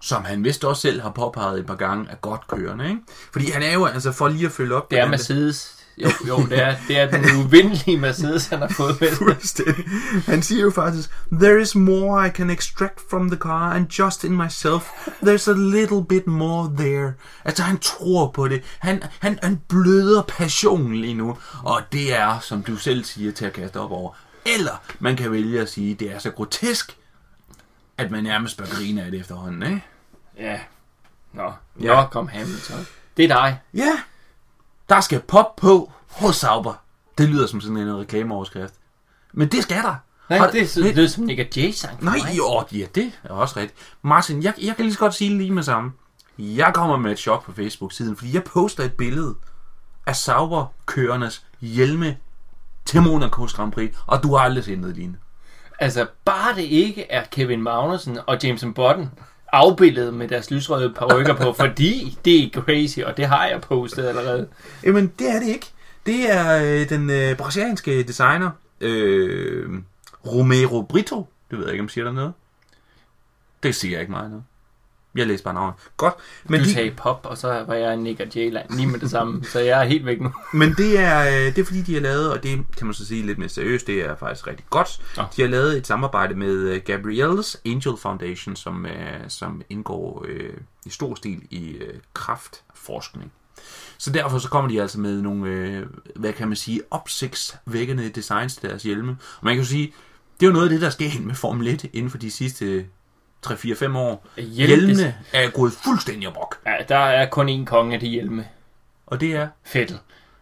som han vist også selv har påpeget et par gange, er godt kørende. Ikke? Fordi han er jo, altså for lige at følge op Det er Mercedes. Jo, jo, det er, det er den uvindelige Mercedes, han har fået med. Han siger jo faktisk, There is more I can extract from the car, and just in myself, there's a little bit more there. Altså, han tror på det. Han, han, han bløder passion lige nu. Og det er, som du selv siger, til at kaste op over. Eller man kan vælge at sige, det er så grotesk, at man nærmest bør grine af det efterhånden, ikke? Ja. Nå, Ja. Nå kom Hamilton. Det er dig. Ja. Der skal pop på hos Sauber. Det lyder som sådan en reklameoverskrift. Men det skal der. Nej, Har- det, det, det er som Nick og Jay sang for Nej, jo, ja, det er også rigtigt. Martin, jeg, jeg kan lige så godt sige lige med samme. Jeg kommer med et chok på Facebook-siden, fordi jeg poster et billede af Sauber-kørendes hjelme til Monaco's Grand Prix, og du har aldrig set noget lignende. Altså, bare det ikke er Kevin Magnussen og Jameson Button afbildet med deres lysrøde parrykker på, fordi det er crazy, og det har jeg postet allerede. Jamen, det er det ikke. Det er øh, den øh, brasilianske designer, øh, Romero Brito. Det ved jeg ikke, om jeg siger der noget. Det siger jeg ikke meget noget. Jeg læser bare navnet. Godt. Men Du de, sagde pop, og så var jeg Nick og Jay lige med det samme, så jeg er helt væk nu. Men det er, øh, det er fordi, de har lavet, og det kan man så sige lidt mere seriøst, det er faktisk rigtig godt. Nå. De har lavet et samarbejde med øh, Gabrielle's Angel Foundation, som, øh, som indgår øh, i stor stil i øh, kraftforskning. Så derfor så kommer de altså med nogle, øh, hvad kan man sige, opsigtsvækkende designs til deres hjelme. Og man kan jo sige, det er jo noget af det, der er sket med Formel 1 inden for de sidste 3-4-5 år. Hjelme- Hjelmene er gået fuldstændig amok. Ja, der er kun én konge af de hjelme. Og det er Fettel.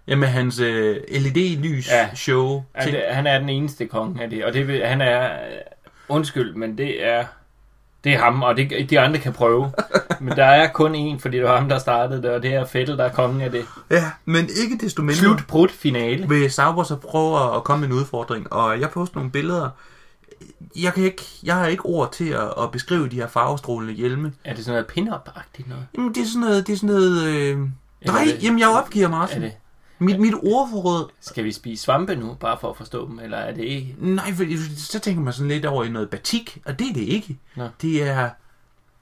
Jamen hans øh, LED-lys Ja. show. Ja, ting. det, han er den eneste konge af det, og det vil, han er, øh, undskyld, men det er, det er ham, og det, de andre kan prøve. men der er kun én, fordi det var ham, der startede det, og det er Fettel, der er kongen af det. Ja, men ikke desto mindre Slut, brud, finale. vil Sauber så prøve at komme med en udfordring, og jeg poster nogle billeder. Jeg, kan ikke, jeg har ikke ord til at, at beskrive de her farvestrålende hjelme. Er det sådan noget pin-up-agtigt noget? Jamen, det er sådan noget... Det er sådan noget øh... Nej, det- jamen, jeg opgiver Er Martin. det, Mit, mit ordforråd... skal vi spise svampe nu, bare for at forstå dem, eller er det ikke? Nej, for så tænker man sådan lidt over i noget batik, og det er det ikke. Nå. Det er,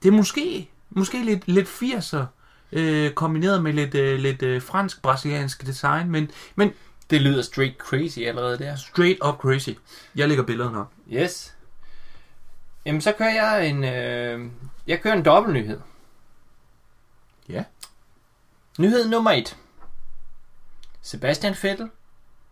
det er måske, måske lidt, lidt 80'er, øh, kombineret med lidt, øh, lidt øh, fransk-brasiliansk design, men, men Det lyder straight crazy allerede der. straight up crazy. Jeg lægger billederne op. Yes. Jamen, så kører jeg en, øh, jeg kører en dobbeltnyhed. Ja. Nyhed nummer et. Sebastian Vettel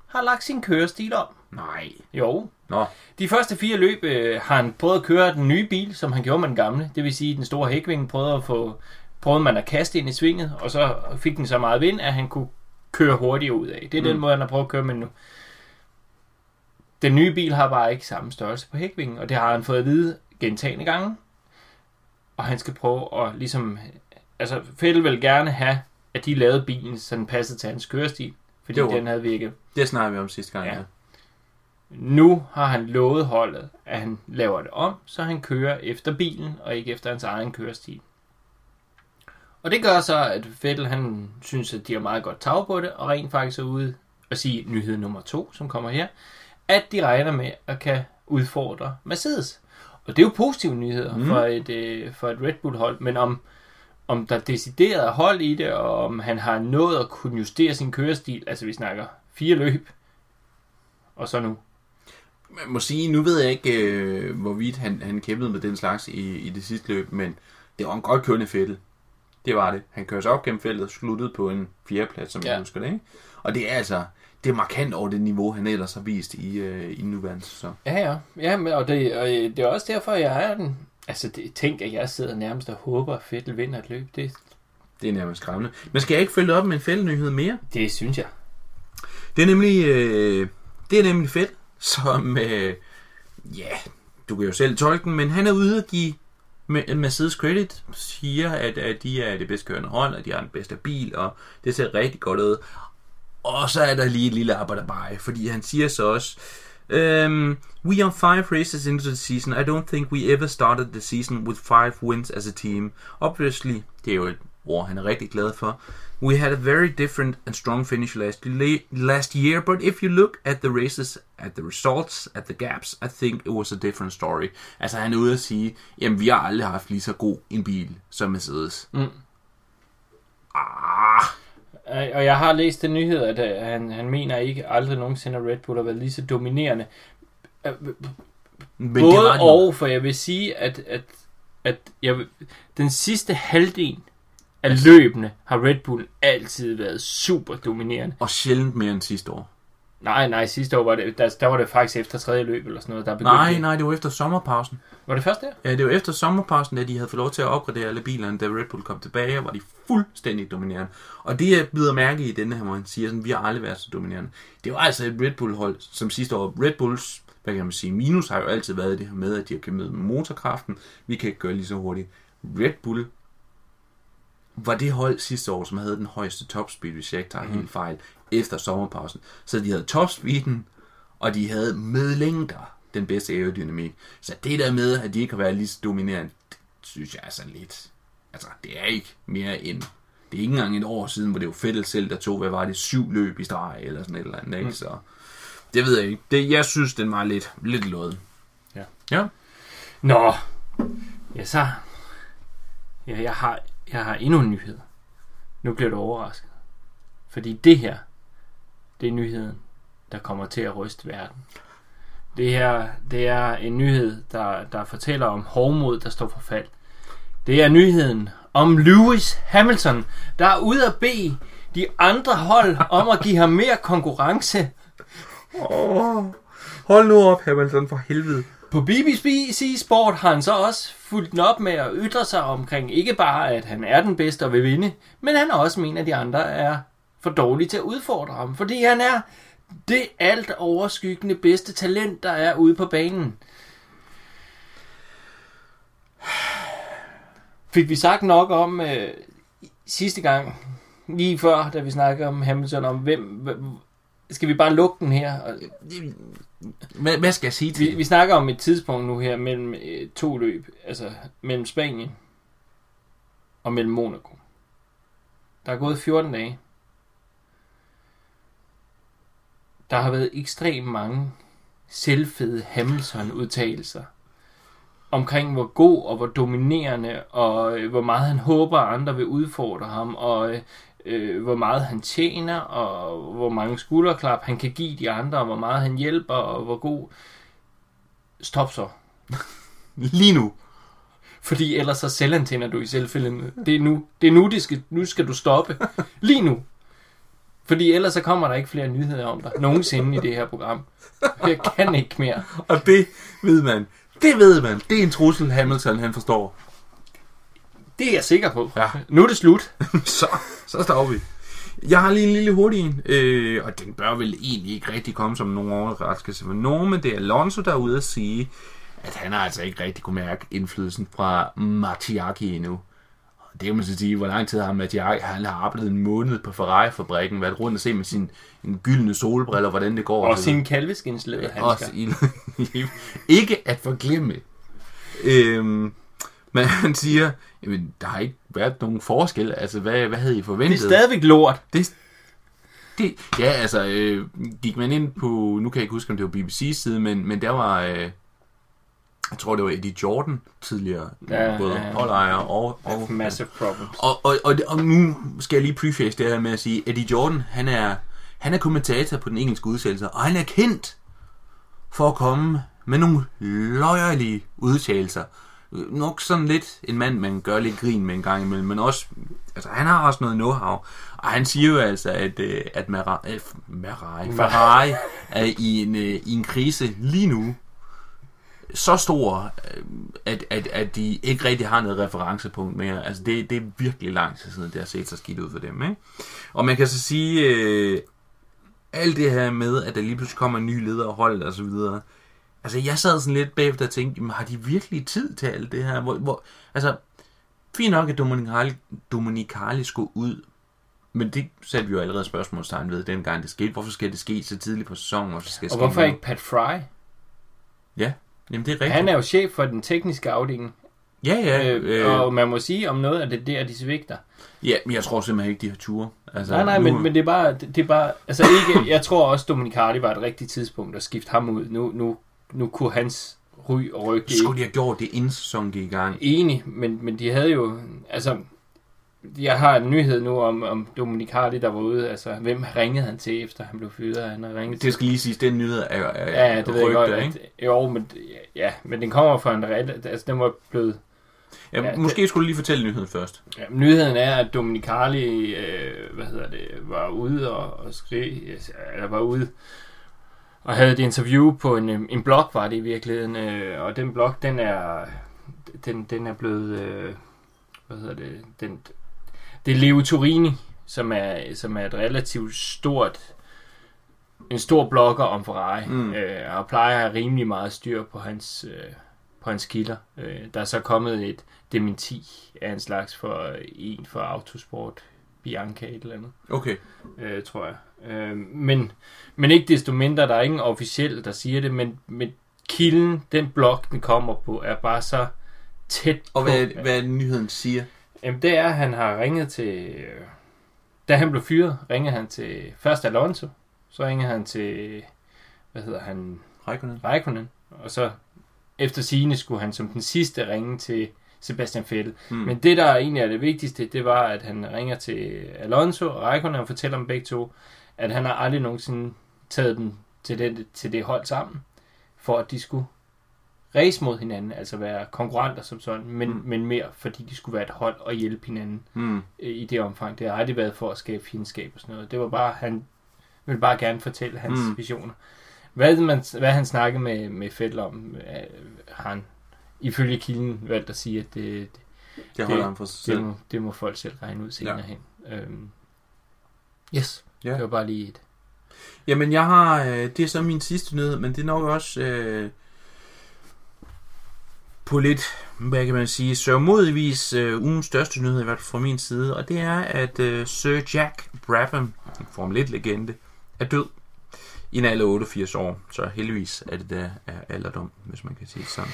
har lagt sin kørestil om. Nej. Jo. Nå. De første fire løb øh, har han prøvet at køre den nye bil, som han gjorde med den gamle. Det vil sige, den store hækving prøvede at få prøvede man at kaste ind i svinget, og så fik den så meget vind, at han kunne køre hurtigere ud af. Det er mm. den måde, han har prøvet at køre med nu. Den nye bil har bare ikke samme størrelse på hækvingen, og det har han fået at vide gentagende gange. Og han skal prøve at ligesom... Altså, Fettel vil gerne have, at de lavede bilen, så den passede til hans kørestil. fordi Det var- den havde virket. Det snakker vi om sidste gang. Ja. Ja. Nu har han lovet holdet, at han laver det om, så han kører efter bilen og ikke efter hans egen kørestil. Og det gør så, at Vettel han synes, at de har meget godt tag på det, og rent faktisk er ude og sige nyhed nummer to, som kommer her, at de regner med at kan udfordre Mercedes. Og det er jo positive nyheder Mm. for, et, øh, for et Red Bull-hold, men om, om der er decideret er hold i det, og om han har nået at kunne justere sin kørestil, altså vi snakker fire løb, og så nu. Man må sige, nu ved jeg ikke, øh, hvorvidt han, han kæmpede med den slags i, i det sidste løb, men det var en godt kørende fælde. Det var det. Han kører sig op gennem feltet og sluttede på en fjerdeplads, som ja. jeg husker det. Ikke? Og det er altså, det er markant over det niveau, han ellers har vist i, øh, i den nuværende sæson. Ja, ja. ja men, og, det, og øh, det er også derfor, jeg er den. Altså, det, tænk, at jeg sidder nærmest og håber, at Fettel vinder et løb. Det, Det er nærmest skræmmende. Men skal jeg ikke følge op med en fældenyhed mere? det synes jeg. Det er nemlig, øh, det er nemlig fedt, som, øh, ja, du kan jo selv tolke den, men han er ude at give Mercedes credit, siger, at, at de er det bedst kørende hold, og de har den bedste bil, og det ser rigtig godt ud. Og så er der lige et lille arbejderbej, fordi han siger så også, um, We are five races into the season. I don't think we ever started the season with five wins as a team. Obviously, det er jo et ord, han er rigtig glad for. We had a very different and strong finish last, last year, but if you look at the races, at the results, at the gaps, I think it was a different story. Altså han er ude at sige, jamen vi har aldrig haft lige så god en bil som Mercedes. Mm. Ah, Øh, Og jeg har læst den nyhed, at øh, han, han mener ikke aldrig nogensinde, at Red Bull har været lige så dominerende. Øh, men det Både og, for jeg vil sige, at, at, at jeg, den sidste halvdel af løbene har Red Bull altid været super dominerende. Og sjældent mere end sidste år. Nej, nej, sidste år var det, der, der var det faktisk efter tredje løb eller sådan noget, der begyndte. Nej, det. nej, det var efter sommerpausen. Var det først der? Ja, det var efter sommerpausen, at de havde fået lov til at opgradere alle bilerne, da Red Bull kom tilbage, var de fuldstændig dominerende. Og det, jeg bider mærke i denne her, hvor han siger, sådan, vi har aldrig været så dominerende. Det var altså et Red Bull-hold, som sidste år. Red Bulls, hvad kan man sige, minus har jo altid været det her med, at de har kæmpet med motorkraften. Vi kan ikke gøre lige så hurtigt. Red Bull var det hold sidste år, som havde den højeste topspeed, hvis jeg ikke tager mm. helt fejl, efter sommerpausen. Så de havde topspeeden, og de havde med længder den bedste aerodynamik. Så det der med, at de ikke har været lige så dominerende, det synes jeg er sådan lidt... Altså, det er ikke mere end... Det er ikke engang et år siden, hvor det var Fettel selv, der tog, hvad var det, syv løb i streg, eller sådan et eller andet, ikke? Mm. Så det ved jeg ikke. Det, jeg synes, den var lidt, lidt låden. Ja. Ja. Nå, ja så... Ja, jeg har, jeg har endnu en nyhed. Nu bliver du overrasket. Fordi det her, det er nyheden, der kommer til at ryste verden. Det her, det er en nyhed, der, der fortæller om hårdmod, der står for fald. Det er nyheden om Lewis Hamilton, der er ude at bede de andre hold om at give ham mere konkurrence. Oh, hold nu op, Hamilton, for helvede. På BBC Sport har han så også fulgt den op med at ytre sig omkring ikke bare, at han er den bedste og vil vinde, men han også mener, at de andre er for dårlige til at udfordre ham, fordi han er det alt overskyggende bedste talent, der er ude på banen. Fik vi sagt nok om øh, sidste gang, lige før, da vi snakkede om Hamilton, om hvem, hvem skal vi bare lukke den her? Hvad, hvad skal jeg sige til vi, vi snakker om et tidspunkt nu her mellem øh, to løb, altså mellem Spanien og mellem Monaco. Der er gået 14 dage. Der har været ekstremt mange selvfede Hamilton-udtalelser omkring, hvor god og hvor dominerende, og øh, hvor meget han håber, at andre vil udfordre ham, og øh, øh, hvor meget han tjener, og hvor mange skulderklap han kan give de andre, og hvor meget han hjælper, og hvor god... Stop så. Lige nu. Fordi ellers så selvantænder du i selvfælden. Det er nu. Det er nu, det skal, nu skal du stoppe. Lige nu. Fordi ellers så kommer der ikke flere nyheder om dig nogensinde i det her program. Jeg kan ikke mere. Og det ved man. Det ved man. Det er en trussel, Hamilton han forstår. Det er jeg sikker på. Ja. Nu er det slut. så, så står vi. Jeg har lige en lille hurtig en, øh, og den bør vel egentlig ikke rigtig komme som nogen overraskelse for nogen, men det er Alonso, der er ude at sige, at han har altså ikke rigtig kunne mærke indflydelsen fra Martiaki endnu. det kan man så sige, hvor lang tid har Mathieu, han har arbejdet en måned på Ferrari-fabrikken, været rundt og se med sin en gyldne solbriller, hvordan det går. Og Også i, ikke at forglemme. Øhm, men han siger, jamen, der har ikke været nogen forskel. Altså, hvad, hvad havde I forventet? Det er stadigvæk lort. Det, det, ja, altså, øh, gik man ind på, nu kan jeg ikke huske, om det var BBC's side, men, men der var, øh, jeg tror, det var Eddie Jordan tidligere, Ja, både ja. holdejer og, og, Massive problems. og, og, og, og nu skal jeg lige preface det her med at sige, Eddie Jordan, han er, han er kommentator på den engelske udsendelse, og han er kendt for at komme med nogle løjerlige udtalelser. Nok sådan lidt en mand, man gør lidt grin med en gang imellem, men også, altså han har også noget know-how. Og han siger jo altså, at, øh, at Mara, Ferrari, Ferrari er i en, øh, i en krise lige nu, så stor, at, at, at de ikke rigtig har noget referencepunkt mere. Altså det, det er virkelig lang tid siden, det har set så skidt ud for dem. Ikke? Og man kan så sige, øh, alt det her med, at der lige pludselig kommer en ny leder og hold og så videre. Altså jeg sad sådan lidt bagefter og tænkte, jamen, har de virkelig tid til alt det her? Hvor, hvor, altså, fint nok, at Dominicali, Dominicali skulle ud, men det satte vi jo allerede spørgsmålstegn ved, dengang det skete. Hvorfor skal det ske så tidligt på sæsonen? Hvorfor skal Og hvorfor ikke Pat Fry? Ja, jamen det er rigtigt. Han er jo chef for den tekniske afdeling. Ja, ja. Øh, Øh, og man må sige om noget, at det er der, de svigter. ja, men jeg tror simpelthen ikke, de har ture. Altså, Nej, nej, nu, men, men det er bare, det, det er bare, altså ikke, jeg tror også, Dominicardi var et rigtigt tidspunkt at skifte ham ud. Nu, nu, nu kunne hans ry og rygte ikke Skulle de have gjort det, inden sæsonen gik i gang? enig, men, men de havde jo, altså, jeg har en nyhed nu om, om Dominicardi, der var ude, altså, hvem ringede han til, efter han blev fyret? Han ringet Det skal lige siges, den nyhed er, er, Ja, det ved jeg godt. rygter, At, ikke? jo, men, ja, men den kommer fra en altså den var blevet... Ja, Ja, måske skulle du lige fortælle nyheden først. Ja, nyheden er, at Dominicali, øh, hvad hedder det, var ude og, og skrig, eller var ude og havde et interview på en, øh, en blog, var det i virkeligheden, øh, og den blog, den er, den, den er blevet, øh, hvad hedder det, den, det er Leo Turini, som er, som er et relativt stort, en stor blogger om Ferrari, mm. øh, og plejer at have rimelig meget styr på hans, øh, på hans kilder. Øh, der er så kommet et dementi af en slags for en for Autosport, Bianca et eller andet Okay. øh, tror jeg. Øh, men, men ikke desto mindre, der er ingen officiel, der siger det, men, men kilden, den blog, den kommer på, er bare så tæt Og på. hvad, hvad nyheden siger? Jamen, det er, at han har ringet til... øh, Da han blev fyret, ringede han til først Alonso, så ringede han til, hvad hedder han, Raikkonen? Raikkonen, og så efter sigende skulle han som den sidste ringe til Sebastian Vettel. Mm. Men det, der egentlig er det vigtigste, det var, at han ringer til Alonso og Raikkonen og fortæller dem begge to, at han har aldrig nogensinde taget dem til det, til det hold sammen, for at de skulle race mod hinanden, altså være konkurrenter som sådan, men, Mm. men mere fordi de skulle være et hold og hjælpe hinanden Mm. øh, i det omfang. Det har aldrig været for at skabe fjendskab og sådan noget. Det var bare, han ville bare gerne fortælle hans Mm. visioner. Hvad, man, hvad han snakkede med, med Fettel om, øh, har han ifølge kilden valgt at sige, at det, Det holder han for sig det, selv. må, det må folk selv regne ud senere Ja. hen. Øhm, yes, Ja. det var bare lige et. Jamen, jeg har... Øh, det er så min sidste nyhed, men det er nok også... Øh, på lidt, hvad kan man sige, sørmodigvis øh, ugens største nyhed, i hvert fald fra min side, og det er, at øh, Sir Jack Brabham, en Formel 1-legende, er død i en alder af 88 år. Så heldigvis er det der er alderdom, hvis man kan sige det sådan.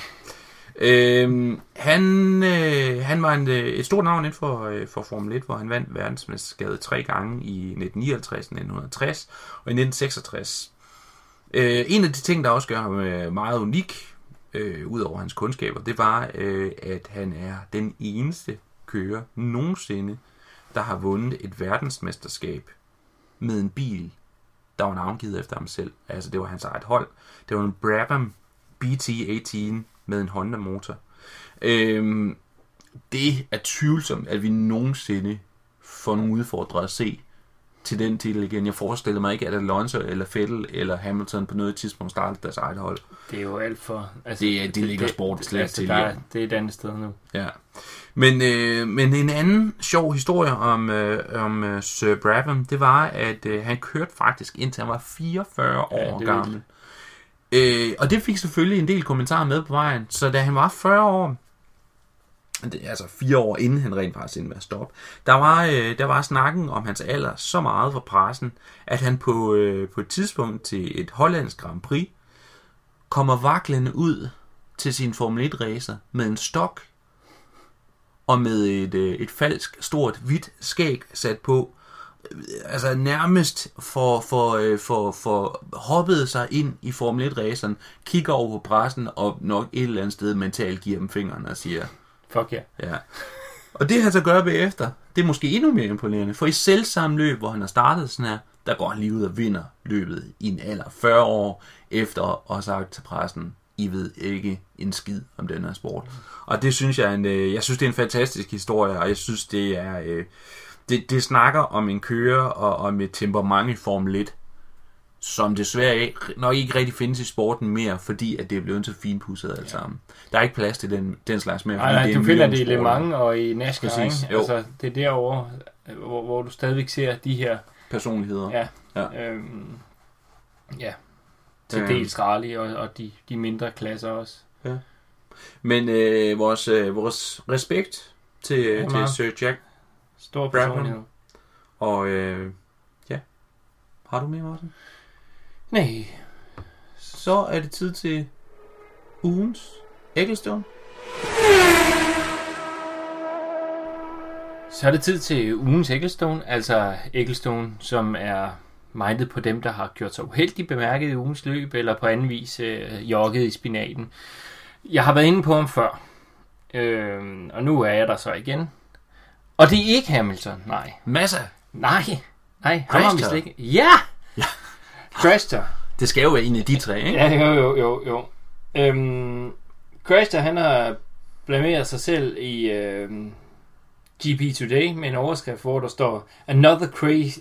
Øhm, han, øh, han var en, øh, et stort navn inden for, øh, for Formel 1, hvor han vandt verdensmesterskabet tre gange i 1959, 1960 og i 1966. Øh, en af de ting, der også gør ham øh, meget unik, øh, ud over hans kundskaber, det var, øh, at han er den eneste kører nogensinde, der har vundet et verdensmesterskab med en bil, der var navngivet efter ham selv. Altså, det var hans eget hold. Det var en Brabham BT-18 med en Honda-motor. Øhm, det er tvivlsomt, at vi nogensinde får nogle udfordrere at se til den titel igen. Jeg forestiller mig ikke, at Alonso eller Vettel eller Hamilton på noget tidspunkt startede deres eget hold. Det er jo alt for... Altså, Det er- det ligger sport slet altså, til, der, ja. er- Det er et andet sted nu. Ja. Men, øh, men en anden sjov historie om, øh, om øh, Sir Brabham, det var, at øh, han kørte faktisk indtil han var 44 Ja, år det gammel. Øh, og det fik selvfølgelig en del kommentarer med på vejen. Så da han var 40 år, altså fire år inden han rent faktisk endte med at stoppe, der var, øh, der var snakken om hans alder så meget fra pressen, at han på, øh, på et tidspunkt til et hollandsk Grand Prix kommer vaklende ud til sin Formel 1 racer med en stok og med et, øh, et falsk, stort, hvidt skæg sat på, altså nærmest for, for, øh, for, for hoppet sig ind i Formel 1-raceren, kigger over på pressen og nok et eller andet sted mentalt giver dem fingeren og siger, Fuck ja. ja. Og det han så gør bagefter, det er måske endnu mere imponerende, for i selv samme løb, hvor han har startet sådan her, der går han lige ud og vinder løbet i en alder 40 år, efter at have sagt til pressen, I ved ikke en skid om den her sport. Og det synes jeg, en, øh, jeg synes det er en fantastisk historie, og jeg synes det er, øh, det, det snakker om en kører og om et temperament i Formel 1, som desværre nok ikke rigtig findes i sporten mere, fordi at det er blevet så finpudset alt sammen. Der er ikke plads til den, den slags mere. Nej, nej, du finder det i. Le Mans og i NASCAR, Præcis, ikke? jo. Altså, det er derovre, hvor, hvor du stadigvæk ser de her, Personligheder. ja, Ja. Øhm, ja til Øhm. dels rally og, og de, de mindre klasser også. Men øh, vores, øh, vores respekt til, Ja, ja, til. Sir Jack. Stor personlighed. Og øh, ja, har du mere, Martin? Nej, Så er det tid til ugens Ecclestone. Så er det tid til ugens Ecclestone, altså Ecclestone, som er mindet på dem, der har gjort sig uheldigt bemærket i ugens løb, eller på anden vis øh, jogget i spinaten. Jeg har været inde på ham før, øh, og nu er jeg der så igen. Og det er ikke Hamilton, nej. Masser. Nej, nej, ham har vi slet ikke. Ja! Ja. Crashter. Det skal jo være en af de tre, ikke? Ja, jo, jo, jo, jo. Øhm, Crashter, han har blameret sig selv i øhm, GP Today med en overskrift, hvor der står Another crazy...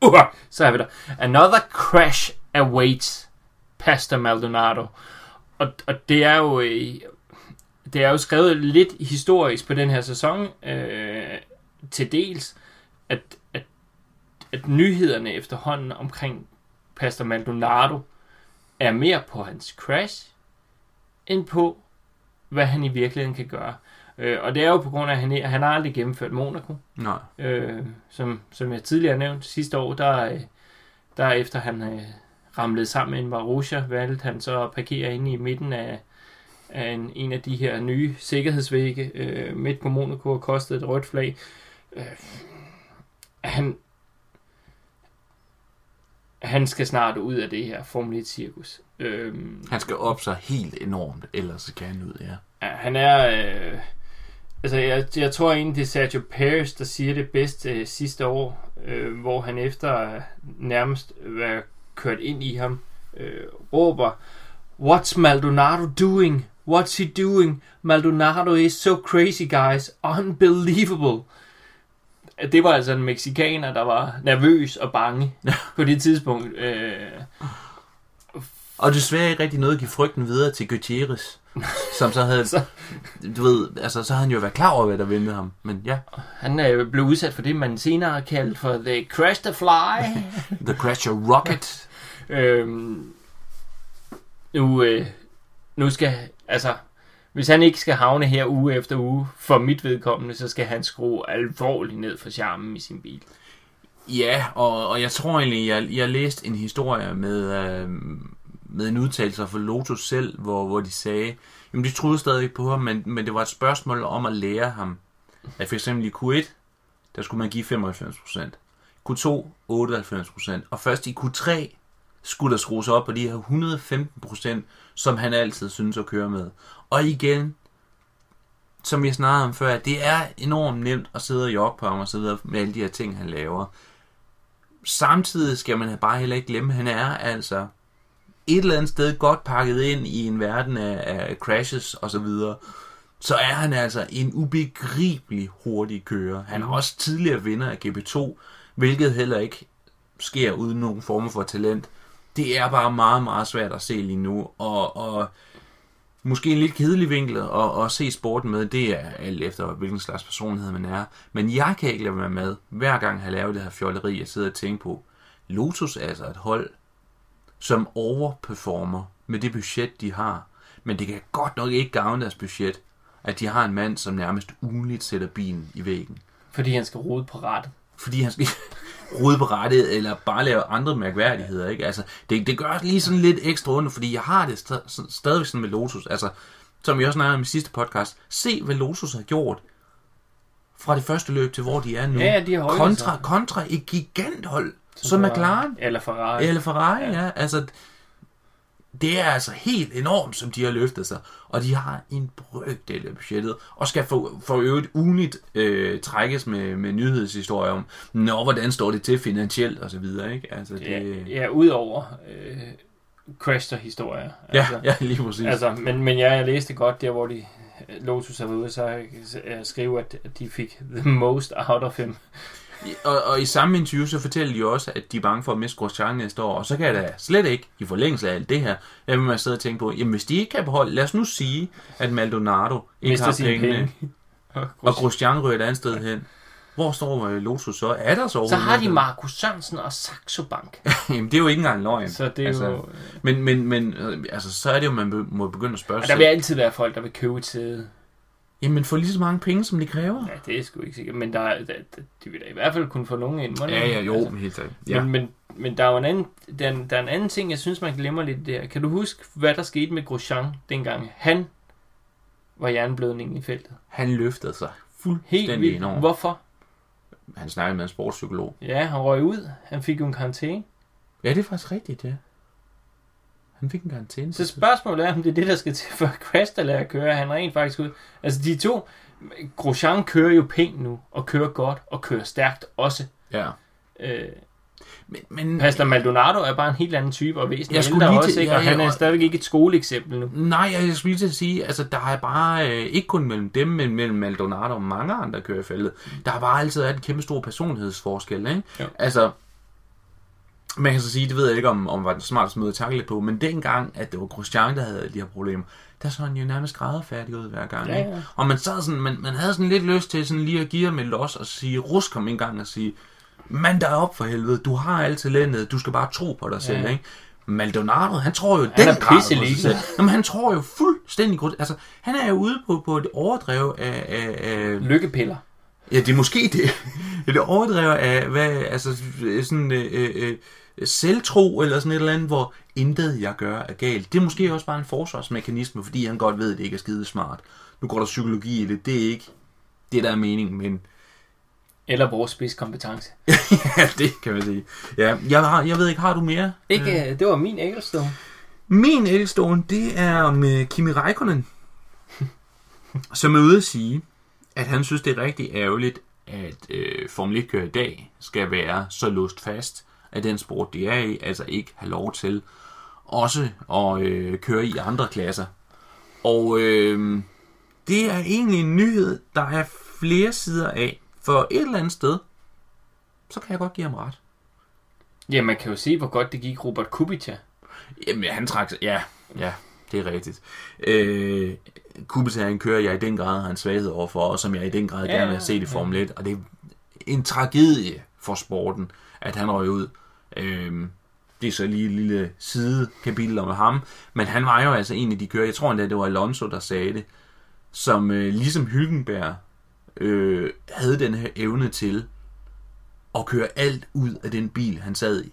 uh, så er vi der. Another crash awaits Pastor Maldonado. Og, og det er jo... Øh, det er jo skrevet lidt historisk på den her sæson, øh, til dels, at, at, at nyhederne efterhånden omkring Pastor Maldonado er mere på hans crash, end på, hvad han i virkeligheden kan gøre. Øh, og det er jo på grund af, at han, han har aldrig gennemført Monaco. Nej. Øh, som, som jeg tidligere nævnte sidste år, der, øh, der efter han øh, ramlede sammen med en Marussia, valgte han så at parkere inde i midten af, af en, en af de her nye sikkerhedsvægge øh, midt på Monaco og kostede et rødt flag. Øh, han, han skal snart ud af det her Formel 1-cirkus. Øh, Han skal op sig helt enormt, ellers kan han ud, ja. Ja, han er... Øh, altså, jeg, jeg tror egentlig, det er Sergio Perez, der siger det bedst øh, sidste år, øh, hvor han efter øh, nærmest være kørt ind i ham, øh, råber, What's Maldonado doing? What's he doing? Maldonado is so crazy, guys. Unbelievable. Det var altså en meksikaner, der var nervøs og bange på det tidspunkt. Øh, Og desværre ikke rigtig noget at give frygten videre til Gutierrez, som så havde, Så- du ved, altså så havde han jo været klar over, hvad der ventede ham. Men ja, han øh, blev udsat for det, man senere kaldte for The Crash the Fly. The Crasher Rocket. Øhm, nu, øh, nu skal, altså, hvis han ikke skal havne her uge efter uge, for mit vedkommende, så skal han skrue alvorligt ned for charmen i sin bil. Ja, og, og jeg tror egentlig, jeg, jeg læste en historie med, øh, med en udtalelse fra Lotus selv, hvor, hvor de sagde, jamen de troede stadig på ham, men, men det var et spørgsmål om at lære ham, at for eksempel i Q1, der skulle man give 95%, Q2 98%, og først i Q3 skulle der skrues op på de her 115%, som han altid synes at køre med. Og igen, som jeg snakkede om før, det er enormt nemt at sidde og jogge på ham og så videre med alle de her ting, han laver. Samtidig skal man bare heller ikke glemme, at han er altså et eller andet sted godt pakket ind i en verden af, af crashes og så videre. Så er han altså en ubegribelig hurtig kører. Han er også tidligere vinder af GP2, hvilket heller ikke sker uden nogen form for talent. Det er bare meget, meget svært at se lige nu, og, og måske en lidt kedelig vinkel at, at se sporten med, det er alt efter, hvilken slags personlighed man er. Men jeg kan ikke lade være med, hver gang han laver det her fjolleri, jeg sidder og tænker på, Lotus er altså et hold, som overperformer med det budget, de har. Men det kan godt nok ikke gavne deres budget at de har en mand, som nærmest ugenligt sætter bilen i væggen. Fordi han skal rode på rettet. Fordi han skal rode på rettet, eller bare lave andre mærkværdigheder. Ikke? Altså, det, det gør lige sådan lidt ekstra ondt, fordi jeg har det st- stadigvæk sådan med Lotus. Altså, som jeg også snakkede om i sidste podcast. Se, hvad Lotus har gjort fra det første løb til hvor de er nu. Ja, de har kontra, sig. kontra et giganthold, som McLaren. Eller Ferrari. Eller Ferrari, ja. ja. Altså, det er altså helt enormt, som de har løftet sig. Og de har en brøkdel af budgettet. Og skal for, for øvrigt ugenligt øh, trækkes med, med nyhedshistorier om, nå, hvordan står det til finansielt og så videre, ikke? Altså, det, Ja, ja udover øh, Crester-historier. ja, Altså, ja, lige præcis. Altså, men, men ja, jeg læste godt der, hvor de Lotus har været ude, så øh, skrive, at de fik the most out of him. Og, og i samme interview, så fortæller de også, at de er bange for at miste Grosjean næste år. Og så kan jeg da slet ikke, i forlængelse af alt det her, jeg vil man sidde og tænke på, jamen hvis de ikke kan beholde, lad os nu sige, at Maldonado ikke Mister har pengene, penge. og Grosjean ryger et andet sted hen. Hvor står Lotus så? Er der så Så har de? Markus Sørensen og Saxo Bank. Jamen, det er jo ikke engang løgn. Så det er altså, jo... Men, men, men øh, altså, så er det jo, man må begynde at spørge Og der vil altid være folk, der vil købe et sæde. Jamen, få lige så mange penge, som de kræver. Ja, det er sgu ikke sikkert. Men der, er- der, der, de vil da i hvert fald kunne få nogen ind. Ja, ja, jo, Altså, helt sikkert. Ja. Men, men, men der er jo en anden, der, er en- der er en anden ting, jeg synes, man glemmer lidt der. Kan du huske, hvad der skete med Grosjean dengang? Han var jernblødningen i feltet. Han løftede sig Helt fuldstændig vildt. enormt. Hvorfor? Han snakkede med en sportspsykolog. Ja, han røg ud. Han fik jo en karantæne. Ja, det er faktisk rigtigt, ja. Han fik en karantæne. Så spørgsmålet er, om det er det, der skal til, for Cresta lærer at køre. Han rent faktisk ud. Altså de to, Grosjean kører jo pænt nu, og kører godt, og kører stærkt også. Ja. Øh, Men, men Pastor Maldonado er bare en helt anden type, og væsentligt Jeg skulle ældre lige også, til- ikke? ja, og han ja, er og- stadigvæk ikke et skoleeksempel nu. Nej, jeg skulle lige til at sige, altså der er bare, øh, ikke kun mellem dem, men mellem Maldonado og mange andre kører i feltet, der har bare altid været en kæmpe stor personlighedsforskel, ikke? Jo. Altså, man kan så sige, det ved jeg ikke, om, om var den smarteste måde at takle på, men dengang, at det var Grosjean, der havde de her problemer, der så han jo nærmest grædefærdig ud hver gang. Ja, ikke? ja. Og man, sad sådan, man, man havde sådan lidt lyst til sådan lige at give ham et los og sige, rusk ham en gang og sige, mand der er op for helvede, du har alt talentet, du skal bare tro på dig selv, Ja. ikke? Maldonado, han tror jo Han den er grad på sig selv. Jamen, han tror jo fuldstændig. Altså, han er jo ude på, på et overdrev af, af, af... Lykkepiller. Ja, det er måske det. Det er overdrev af, hvad, altså, sådan øh, øh, selvtro eller sådan et eller andet, hvor intet jeg gør er galt. Det er måske også bare en forsvarsmekanisme, fordi han godt ved, at det ikke er skide smart. Nu går der psykologi i det. Det er ikke det, der er meningen, men Eller vores spidskompetence. ja, det kan man sige. Ja, jeg, har, jeg ved ikke, har du mere? Ikke, øh, det var min Ecclestone. Min Edelstone, det er uh, Kimi Räikkönen, som er ude at sige, at han synes, det er rigtig ærgerligt, at øh, Formel 1 kører i dag skal være så låst fast, at den sport, de er i, altså ikke har lov til også at øh, køre i andre klasser. Og øh, det er egentlig en nyhed, der er flere sider af. For et eller andet sted, så kan jeg godt give ham ret. Ja, man kan jo se, hvor godt det gik Robert Kubica. Jamen, han trak sig... Ja, ja, det er rigtigt. Øh, Kubica en kører, jeg i den grad har en svaghed overfor, og som jeg i den grad Ja, ja, gerne vil have set i ja. Formel 1. Og det er en tragedie for sporten, at han røg ud. Øh, det er så lige et lille sidekapitel om ham. Men han var jo altså en af de kører, jeg tror endda, det var Alonso, der sagde det, som øh, ligesom Hylkenberg øh, havde den her evne til at køre alt ud af den bil, han sad i.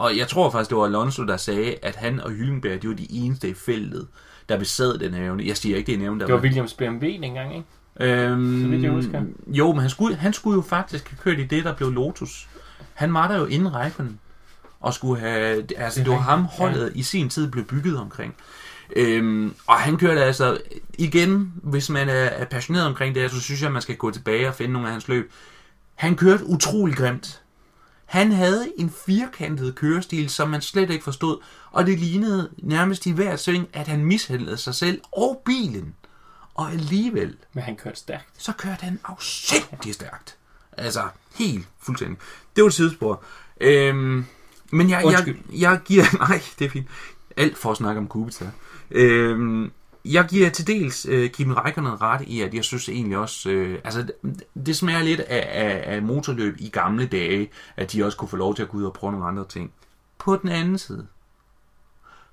Og jeg tror faktisk, det var Alonso, der sagde, at han og Hylkenberg, de var de eneste i feltet, der besad den her evne. Jeg siger ikke, det er en evne, der Det var Williams BMW dengang, ikke? Øhm, Så vidt jeg husker. Jo, men han skulle, han skulle jo faktisk have kørt i det, der blev Lotus. Han var der jo inden Raikkonen, og skulle have, altså Det det var ham rigtigt, ja. holdet i sin tid blev bygget omkring. Øhm, og han kørte altså, igen, hvis man er, er passioneret omkring det så synes jeg, at man skal gå tilbage og finde nogle af hans løb. Han kørte utrolig grimt. Han havde en firkantet kørestil, som man slet ikke forstod, og det lignede nærmest i hver sving, at han mishandlede sig selv og bilen. Og alligevel, Men han kørte stærkt. så kørte han afsindig stærkt. Altså, helt fuldstændig. Det var et sidespor. Øhm, men jeg, jeg, jeg giver... Nej, det er fint. Alt for at snakke om Kubica. Øhm, jeg giver til dels øh, Kim Rækkerne ret i, at jeg synes egentlig også... Øh, altså, det, det smager lidt af, af, af motorløb i gamle dage, at de også kunne få lov til at gå ud og prøve nogle andre ting. På den anden side,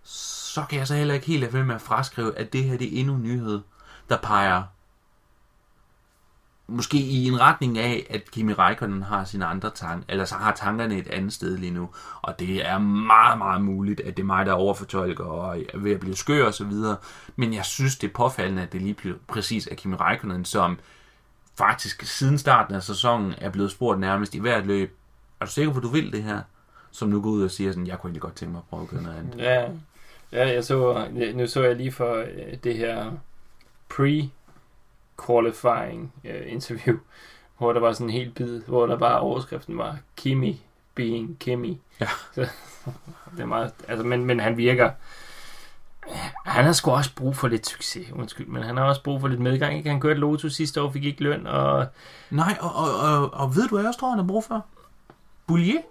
så kan jeg så heller ikke helt lade være med at fraskrive, at det her det er endnu en nyhed, der peger måske i en retning af, at Kimi Räikkönen har sine andre tanker, eller så har tankerne et andet sted lige nu. Og det er meget, meget muligt, at det er mig, der overfortolker og er ved at blive skør og så videre. Men jeg synes, det er påfaldende, at det lige præcis er Kimi Räikkönen, som faktisk siden starten af sæsonen er blevet spurgt nærmest i hvert løb, er du sikker på, at du vil det her? Som nu går ud og siger sådan, jeg kunne egentlig godt tænke mig at prøve at gøre noget andet. Ja, ja jeg så, nu så jeg lige for øh, det her pre pre-qualifying uh, interview, hvor der var sådan en helt bid, hvor der bare overskriften var Kimi being Kimi. Ja. Så, det er meget, altså, men, men han virker, han har sgu også brug for lidt succes, undskyld, men han har også brug for lidt medgang. Ikke? Han kørte Lotus sidste år, fik ikke løn, og... Nej, og, og, og, og ved du, hvad jeg også tror, han har brug for? Boulier.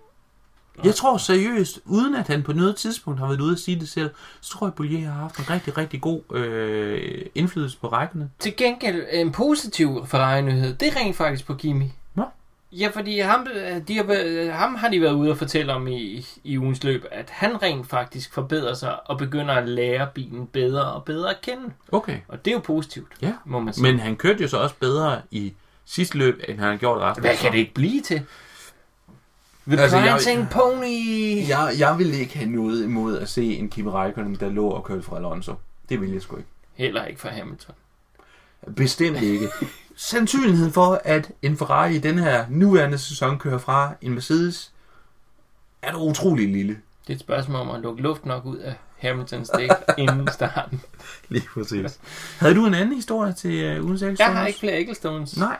Jeg tror seriøst, uden at han på noget tidspunkt har været ude at sige det selv, så tror jeg, at Boulier har haft en rigtig, rigtig god øh, indflydelse på rækkerne. Til gengæld en positiv Ferrari-nyhed, det er rent faktisk på Kimi. Nå? Ja, fordi ham, de har, ham har de været ude og fortælle om i, i ugens løb, at han rent faktisk forbedrer sig og begynder at lære bilen bedre og bedre at kende. Okay. Og det er jo positivt, Ja. må man sige. Men han kørte jo så også bedre i sidste løb, end han har gjort resten Hvad kan det ikke blive til? The Altså, altså, jeg- Prancing Pony! Jeg, jeg vil ikke have noget imod at se en Kimi Räikkönen, der lå og kørte fra Alonso. Det vil jeg sgu ikke. Heller ikke for Hamilton. Bestemt ikke. Sandsynligheden for, at en Ferrari i den her nuværende sæson kører fra en Mercedes, er da utrolig lille. Det er et spørgsmål om at lukke luft nok ud af Hamiltons dæk inden starten. Lige præcis. Havde du en anden historie til uh, ugens Jeg Ecclestone har ikke flere Ecclestones. Nej.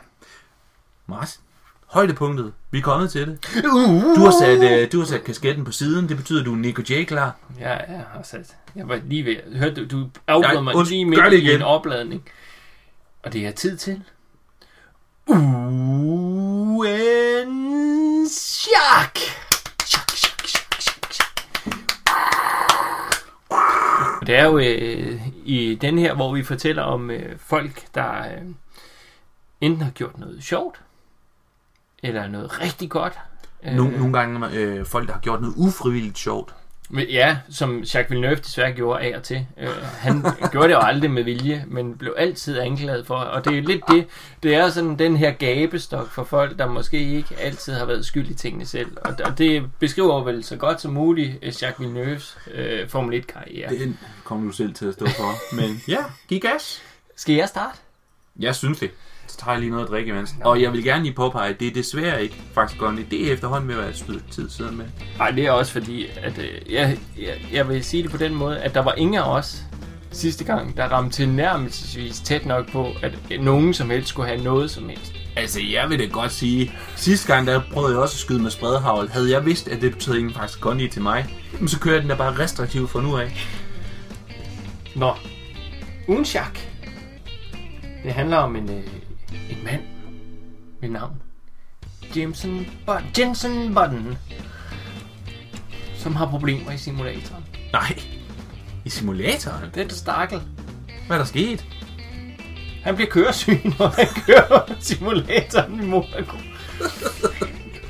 Martin. Højdepunktet. Vi er kommet til det. Du har sat, uh, du har sat kasketten på siden. Det betyder, at du er Nico J klar. Ja, jeg har sat. Jeg var lige ved. Hørte du, du afbrød mig lige midt i igen. en opladning. Og det er tid til. Chak. Og Det er jo øh, i den her, hvor vi fortæller om øh, folk, der øh, enten har gjort noget sjovt, eller noget rigtig godt. Nogle, nogle gange øh, folk, der har gjort noget ufrivilligt sjovt. Men Ja, som Jacques Villeneuve desværre gjorde af og til. Øh, han gjorde det jo aldrig med vilje, men blev altid anklaget for, og det er lidt det, det er sådan den her gabestok for folk, der måske ikke altid har været skyld i tingene selv. Og, og det beskriver vel så godt som muligt øh, Jacques Villeneuves øh, Formel 1-karriere. Det kommer du selv til at stå for. Men ja, giv gas. Skal jeg starte? Jeg synes det. Så tager jeg lige noget at drikke imens. Og jeg vil gerne lige påpege, at det er desværre ikke faktisk godt. Det er efterhånden med at være et stykke tid siden med. Nej, det er også fordi, at øh, jeg, jeg, jeg vil sige det på den måde, at der var ingen af os sidste gang, der ramte tilnærmelsesvis tæt nok på, at nogen som helst skulle have noget som helst. Altså, jeg vil da godt sige, sidste gang, der prøvede jeg også at skyde med spredhavl. Havde jeg vidst, at det betød ingen faktisk godt til mig, jamen, så kører jeg den der bare restriktivt fra nu af. Nå, ugen chak. Det handler om en, øh, en mand med navn. Jameson Button, Jensen Button. Som har problemer i simulatoren. Nej, i simulatoren? Det er det stakkel. Hvad er der sket? Han bliver køresyg, når han kører simulatoren i Monaco.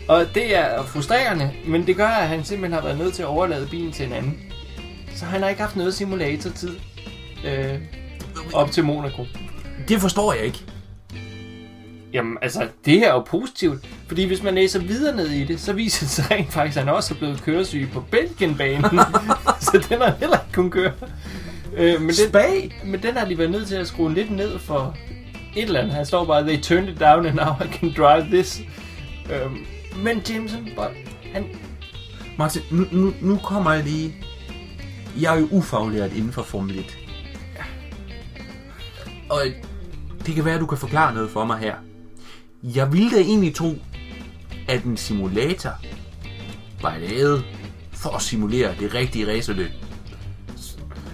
Og det er frustrerende, men det gør, at han simpelthen har været nødt til at overlade bilen til en anden. Så han har ikke haft noget simulatortid øh, op til Monaco. Det forstår jeg ikke. Jamen, altså, det her er jo positivt, fordi hvis man læser videre ned i det, så viser det sig rent faktisk, at han også er blevet køresyg på Belgienbanen. så den har heller ikke kunnet køre. Øh, men, den, Spag? men den har de været nødt til at skrue lidt ned for et eller andet. Han står bare, they turned it down, and now I can drive this. Øh, men Jameson Bond, han... Martin, nu, nu, nu kommer jeg lige... Jeg er jo ufaglært inden for Formel 1. Og det kan være, at du kan forklare noget for mig her. Jeg ville da egentlig tro, at en simulator var lavet for at simulere det rigtige racerløb.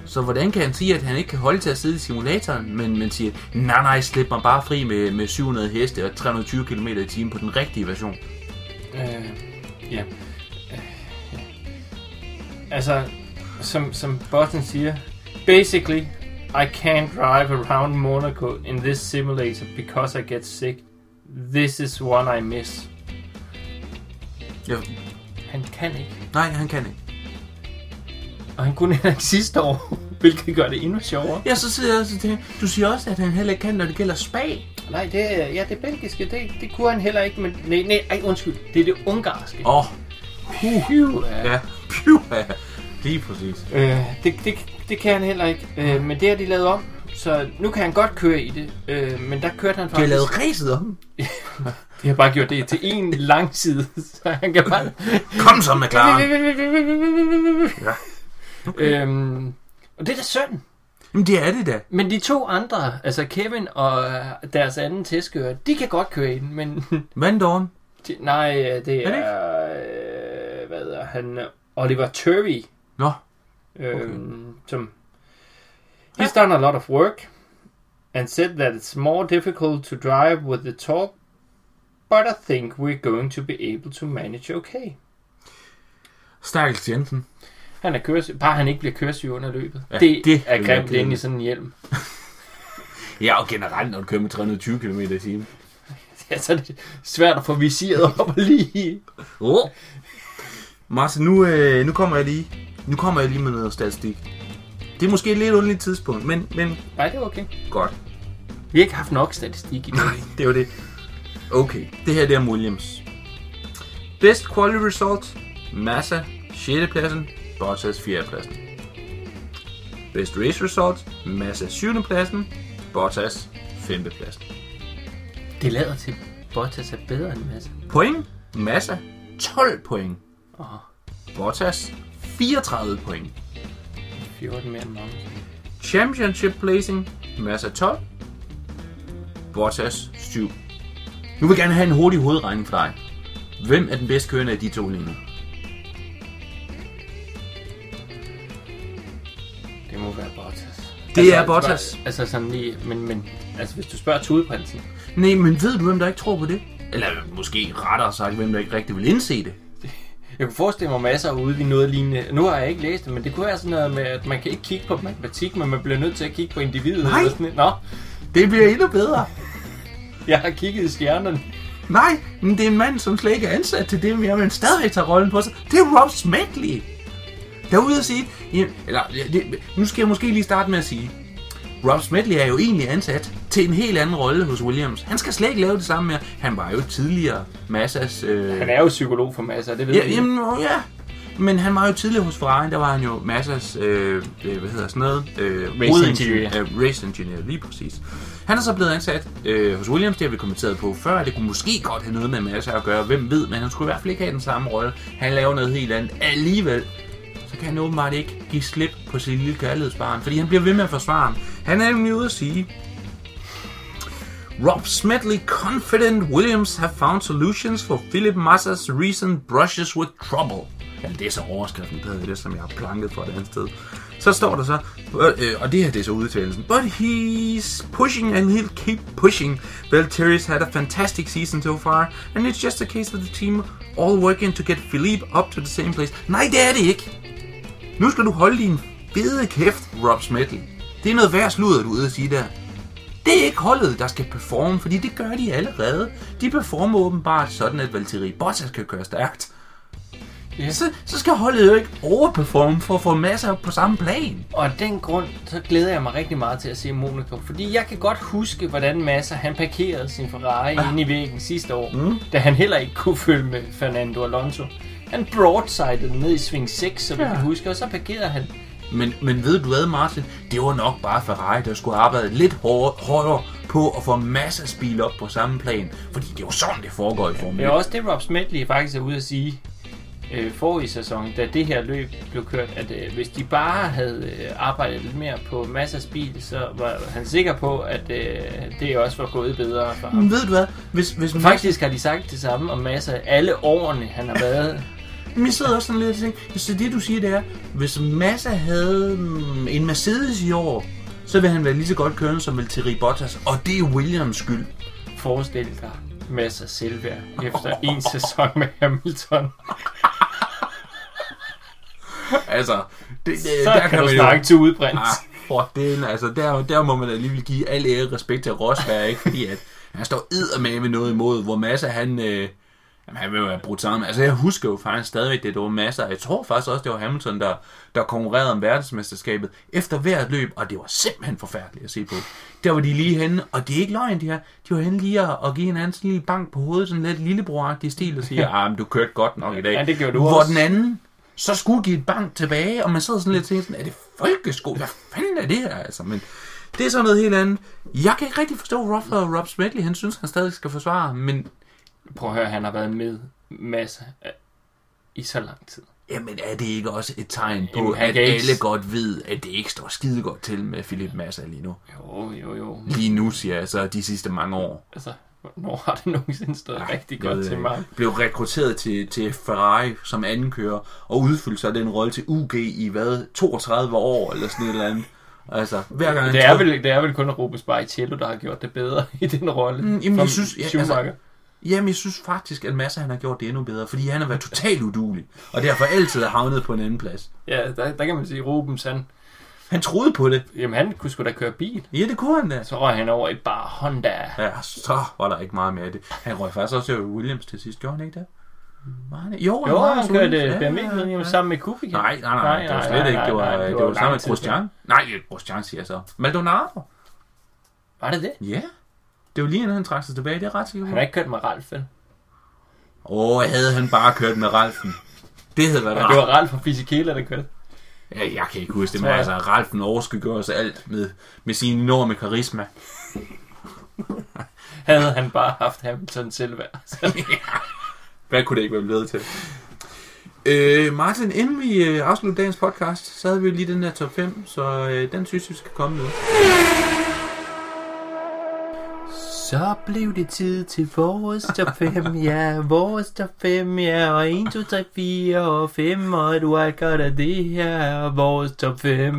Så hvordan kan han sige, at han ikke kan holde til at sidde i simulatoren, men, men siger, nej nej, slip mig bare fri med, med 700 heste og 320 km i timen på den rigtige version? Øh, ja. Øh, ja. Altså, som, som Boston siger, basically, I can't drive around Monaco in this simulator because I get sick. This is one I miss. Ja, Han kan ikke. nej, han kan ikke. Og han kunne heller ikke sidste år, hvilket gør det endnu sjovere. Ja, så sidder jeg også til, du siger også, at han heller ikke kan, når det gælder spag. Nej, det er, ja, det belgiske, det, det kunne han heller ikke, men nej, nej, ej, undskyld, det er det ungarske. Åh, oh, Phew, ja. ja. Phew, ja. Lige præcis. Øh, det, det, det kan han heller ikke, øh, men det har de lavet om, så nu kan han godt køre i det, øh, men der kørte han De har faktisk... lavet ræset om. De har bare gjort det til en lang side, så han kan bare... Kom så, McLaren. Ja. øhm, og det er da synd. Jamen, det er det da. Men de to andre, altså Kevin og øh, deres anden testkører, de kan godt køre ind, men... Van Dorn. de, nej, øh, det Er det er... Øh, hvad er han? Oliver Turvey, Nå, øhm, som... He's done a lot of work and said that it's more difficult to drive with the torque, but I think we're going to be able to manage okay. Stakkels Jensen. Han er køresyg. Bare han ikke bliver køresyg under løbet. Ja, Ja, det, det det er vil være grimt inde i sådan en hjelm. Ja, og generelt, når du kører med 320 km i timen. Ja, så er det svært at få visiret op og lige. Oh. Martin, nu, øh, nu kommer jeg lige nu kommer jeg lige med noget statistik. Det er måske et lidt underligt tidspunkt, men, men Nej, det er okay. godt. Vi har ikke haft nok statistik i det. Nej, det er jo det. Okay, det her det er Williams. Best quality result, Massa, 6. pladsen, Bottas 4. pladsen. Best race result, Massa 7. pladsen, Bottas 5. pladsen. Det lader til, Bottas er bedre end Massa. Point, Massa 12 point, Åh, Bottas 34 point. 14 mere end mange. Championship placing, Massa 12, Bottas 7. Nu vil jeg gerne have en hurtig hovedregning fra dig. Hvem er den bedste kørende af de to lige nu? Det må være Bottas. Det er Bottas. spørg- Altså sådan lige, men, men altså hvis du spørger tudeprinsen, Nej, men ved du, hvem der ikke tror på det? Eller måske rettere sagt, hvem der ikke rigtig vil indse det. Jeg kunne forestille mig masser ude, vi noget lignende. Nu har jeg ikke læst det, men det kunne være sådan noget med, at man kan ikke kigge på matematik, men man bliver nødt til at kigge på individet. Nej. Eller sådan. noget. Nå, Det bliver endnu bedre. jeg har kigget i stjernerne. Nej, men det er en mand, som slet ikke er ansat til det mere, men stadigvæk tager rollen på sig. Det er Rob Smedley. Der er ude at sige, eller det, nu skal jeg måske lige starte med at sige, Rob Smedley er jo egentlig ansat til en helt anden rolle hos Williams. Han skal slet ikke lave det samme mere. Han var jo tidligere Massas... Øh, Han er jo psykolog for masser, det ved Ja, vi. jamen, ja. Men han var jo tidligere hos Ferrari, der var han jo Massas, øh, øh, hvad hedder sådan noget? Øh, Race engineer. Øh, race engineer, lige præcis. Han er så blevet ansat øh, hos Williams, det har vi kommenteret på før. Det kunne måske godt have noget med Massa at gøre, hvem ved, men han skulle i hvert fald ikke have den samme rolle. Han laver noget helt andet. Alligevel, kan han åbenbart ikke give slip på sin lille kærlighedsbarn, fordi han bliver ved med at forsvare ham. Han er nemlig ude at sige, Rob Smedley confident Williams have found solutions for Philip Massa's recent brushes with trouble. Ja, det er så overskriften på det, som jeg har planket for et andet sted. Så står der så, øh, og det her det er så udtalelsen, But he's pushing and he'll keep pushing. Valtteri's had a fantastic season so far, and it's just a case of the team all working to get Philippe up to the same place. Nej, det er det ikke. Nu skal du holde din fede kæft, Rob Smedley. Det er noget værd sludder, du ude at sige der. Det er ikke holdet, der skal performe, fordi det gør de allerede. De performer åbenbart sådan, at Valtteri Bottas kan køre stærkt. Ja. Så, så skal holdet jo ikke overperforme for at få masser op på samme plan. Og af den grund, så glæder jeg mig rigtig meget til at se Monaco. Fordi jeg kan godt huske, hvordan Massa han parkerede sin Ferrari ja. inde i væggen sidste år. Mm. Da han heller ikke kunne følge med Fernando Alonso. Han broadsidede ned i sving 6, så vi Ja. kan huske. Og så parkerede han. Men, men ved du hvad, Martin? Det var nok bare Ferrari, der skulle arbejde lidt hårdere, hårdere på at få masser af spil op på samme plan. Fordi det er jo sådan, det foregår i Formel Det 1. er også det, Rob Smedley faktisk er ude at sige øh, forrige sæson, da det her løb blev kørt, at øh, hvis de bare havde øh, arbejdet lidt mere på Massas bil, så var han sikker på, at øh, det også var gået bedre for ham. Men ved du hvad? Hvis, hvis Faktisk har de sagt det samme om Massa alle årene, han har været. Men jeg sidder også sådan lidt og tænker, hvis det, du siger, det er, hvis Massa havde mm, en Mercedes i år, så vil han være lige så godt kørende som Valtteri Bottas, og det er Williams skyld. Forestil dig Massa selvværd efter en sæson med Hamilton. Altså, det, det, Så kan, kan du snakke til udbrændt. Ah, for den, altså, der, der må man alligevel give al ære og respekt til Rosberg, ikke? Fordi at han står med noget imod, hvor Massa han, øh, Jamen, han vil jo have brudt sammen. Altså, jeg husker jo faktisk stadigvæk, det, var masser. Jeg tror faktisk også, det var Hamilton, der, der konkurrerede om verdensmesterskabet efter hvert løb, og det var simpelthen forfærdeligt at se på. Der var de lige henne, og det er ikke løgn, de her. De var henne lige at, at give en anden sådan lille bank på hovedet, sådan lidt lillebroragtig stil, og sige, ah, men du kørte godt nok i dag. Ja, det gjorde du Hvor også. den anden så skulle give et bank tilbage, og man sidder sådan lidt og tænker sådan, er det folkeskole? Hvad fanden er det her, altså? Men det er sådan noget helt andet. Jeg kan ikke rigtig forstå, hvorfor Rob Smedley, han synes, han stadig skal forsvare, men Prøv at høre, han har været med masser af, i så lang tid. Jamen, er det ikke også et tegn på, Jamen, han at ikke- alle godt ved, at det ikke står skide godt til med Philip Massa lige nu? Jo, jo, jo. Lige nu, siger jeg så, de sidste mange år. Altså, hvornår har det nogensinde stået ja, rigtig godt ved til mig? Blev rekrutteret til, til Ferrari som andenkører, og udfyldte så den rolle til UG i hvad, 32 år, eller sådan et eller andet. Altså, hver gang Det er, vel, det er vel kun Rubens Barrichello, der har gjort det bedre i den rolle. Mm, jamen, jeg synes- ja, Schumacher. altså- Jamen, jeg synes faktisk, at Massa han har gjort det endnu bedre, fordi han har været totalt udulig, og derfor altid har havnet på en anden plads. Ja, der, der kan man sige, Rubens, han, Han troede på det. jamen, han kunne sgu da køre bil. Ja, det kunne han da. Så røg han over i bare Honda. Ja, så var der ikke meget mere af det. Han røg faktisk også over Williams til sidst, gjorde han ikke det? Var han? Jo, Jo, var han hos kørte. Ja, BMW ja, ja. sammen med Kubica. Nej, nej, nej, det var slet ikke. Det var, det var, lang sammen med Grosjean. Nej, Grosjean siger jeg så. Maldonado. Var det det? Ja. Det var lige inden han trak sig tilbage, det er ret sikkert. Han har ikke kørt med Ralf, vel? Åh, havde han bare kørt med Ralfen. Det havde været Ja, det var. Ralf og Fisichella, der kørte. Ja, jeg kan ikke huske det, men altså, Ralfen overskygger os alt med, med sin enorme karisma. Havde han bare haft Hamilton selv værd. Hvad kunne det ikke være blevet til? Øh, Martin, inden vi øh, afslutter dagens podcast, så havde vi jo lige den der top 5, så øh, den synes vi skal komme med. Så blev det tid til vores top 5, ja, vores top 5, ja, og 1, 2, 3, 4 og 5, og et wildcard af det her er vores top 5.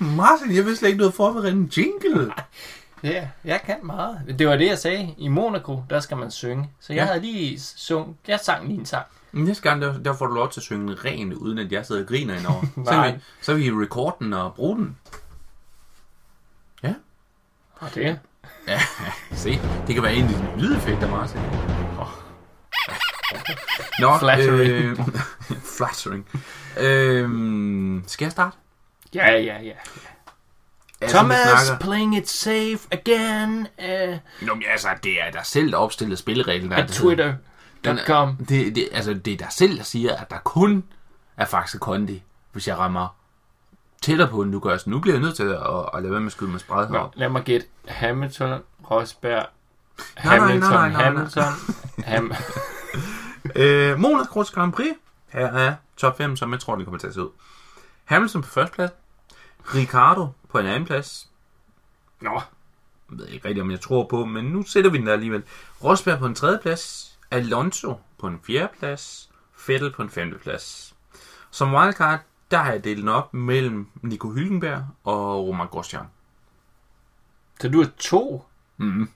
Martin, jeg vidste slet ikke, du havde forberedt en jingle. Ja, jeg kan meget. Det var det, jeg sagde. I Monaco, der skal man synge. Så jeg Ja. ja. havde lige sunget, jeg sang lige en sang. Næste gang, der, der får du lov til at synge rent, uden at jeg sidder og griner indover. så, kan vi, så kan vi recorde den og bruge den. Og det Ja, se. Det kan være en af de lydeffekter, Martin. Nå, Flattering. Øh, flattering. Øh, skal jeg starte? Ja, ja, ja. Altså, Thomas playing it safe again uh, Nå, men altså, det er der selv, der opstillede spillereglen. at twitter.com. Den er- Det, det, altså, det er der selv, der siger, at der kun er Faxe Kondi, hvis jeg rammer tættere på, end du gør. Så nu bliver jeg nødt til at, at, at lade være med at skyde med spredhed Nå, lad mig gætte. Hamilton, Rosberg, Hamilton, nej, nej, nej. Hamilton, Ham Øh, Grand Prix. Her er top 5, som jeg tror, det kommer til at se ud. Hamilton på første plads. Ricardo på en anden plads. Nå, Jeg ved ikke rigtig, om jeg tror på, men nu sætter vi den der alligevel. Rosberg på en tredje plads. Alonso på en fjerde plads. Vettel på en femte plads. Som wildcard, der har jeg delt den op mellem Nico Hülkenberg og Roman Grosjean. så du er to? Mm.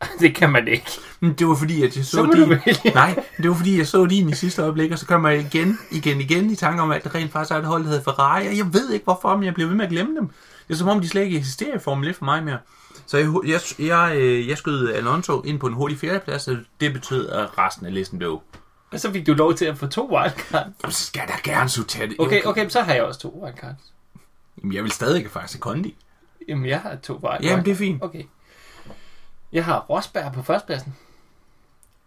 Det kan man ikke. Men det var fordi, at jeg så, Så din... Nej, det var fordi, jeg så din i sidste øjeblik, og så kom jeg igen, igen, igen i tanke om, at det rent faktisk er et hold, der hedder Ferrari, og jeg ved ikke hvorfor, men jeg bliver ved med at glemme dem. Det er som om, de slet ikke eksisterer i Formel 1 for mig mere. Så jeg, jeg, jeg, øh, jeg skød Alonso ind på en hurtig fjerdeplads, og det betød, at resten af listen blev. Og så fik du lov til at få to wildcards. Jamen, så skal jeg da gerne så tage det. Okay, okay, så har jeg også to wildcards. Jamen, jeg vil stadig ikke faktisk Kondi. Jamen, jeg har to wildcards. Jamen, det er fint. Okay. Jeg har Rosberg på førstepladsen.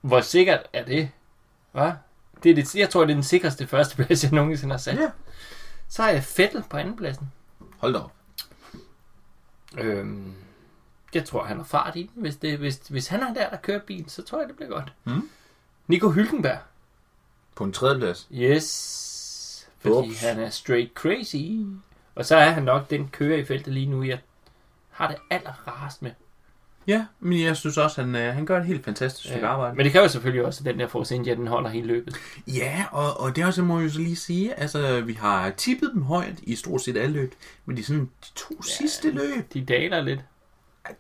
Hvor sikkert er det? Hvad? Det er det, jeg tror, det er den sikreste førsteplads, jeg nogensinde har sat. Ja. Så har jeg Fettel på andenpladsen. Hold da op. Øhm, jeg tror, han har fart i den. Hvis, det, hvis, hvis han er der, der kører bilen, så tror jeg, det bliver godt. Mm. Nico Hülkenberg. På en tredje plads. Yes. Fordi Ups. han er straight crazy. Og så er han nok den kører i feltet lige nu, jeg har det allerrarest med. Ja, men jeg synes også, han, øh, han gør et helt fantastisk stykke Øh, arbejde. Men det kræver selvfølgelig også, at den der Force India, den holder hele løbet. Ja, og, og det også, må jeg jo så lige sige, altså vi har tippet dem højt i stort set alle løb, men de, sådan, de to ja. sidste løb, De daler lidt.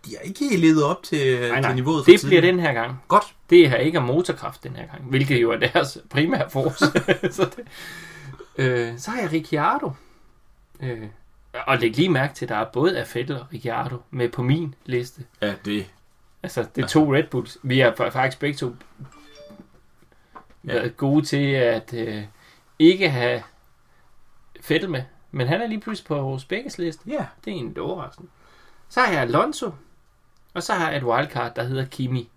De har ikke helt levet op til, Nej, til nej, niveauet for det tiden. bliver den her gang. Godt. Det her ikke er motorkraft den her gang, hvilket jo er deres primære force. så, det, øh, så har jeg Ricciardo. Øh, og læg lige mærke til, at der er både af Vettel og Ricciardo med på min liste. Ja, det. Altså, det er to Red Bulls. Vi er faktisk begge to ja. været gode til at øh, ikke have Fettel med. Men han er lige pludselig på vores begges liste. Ja. Det er en overraskende. Så har jeg Alonso, og så har jeg et wildcard, der hedder Kimi.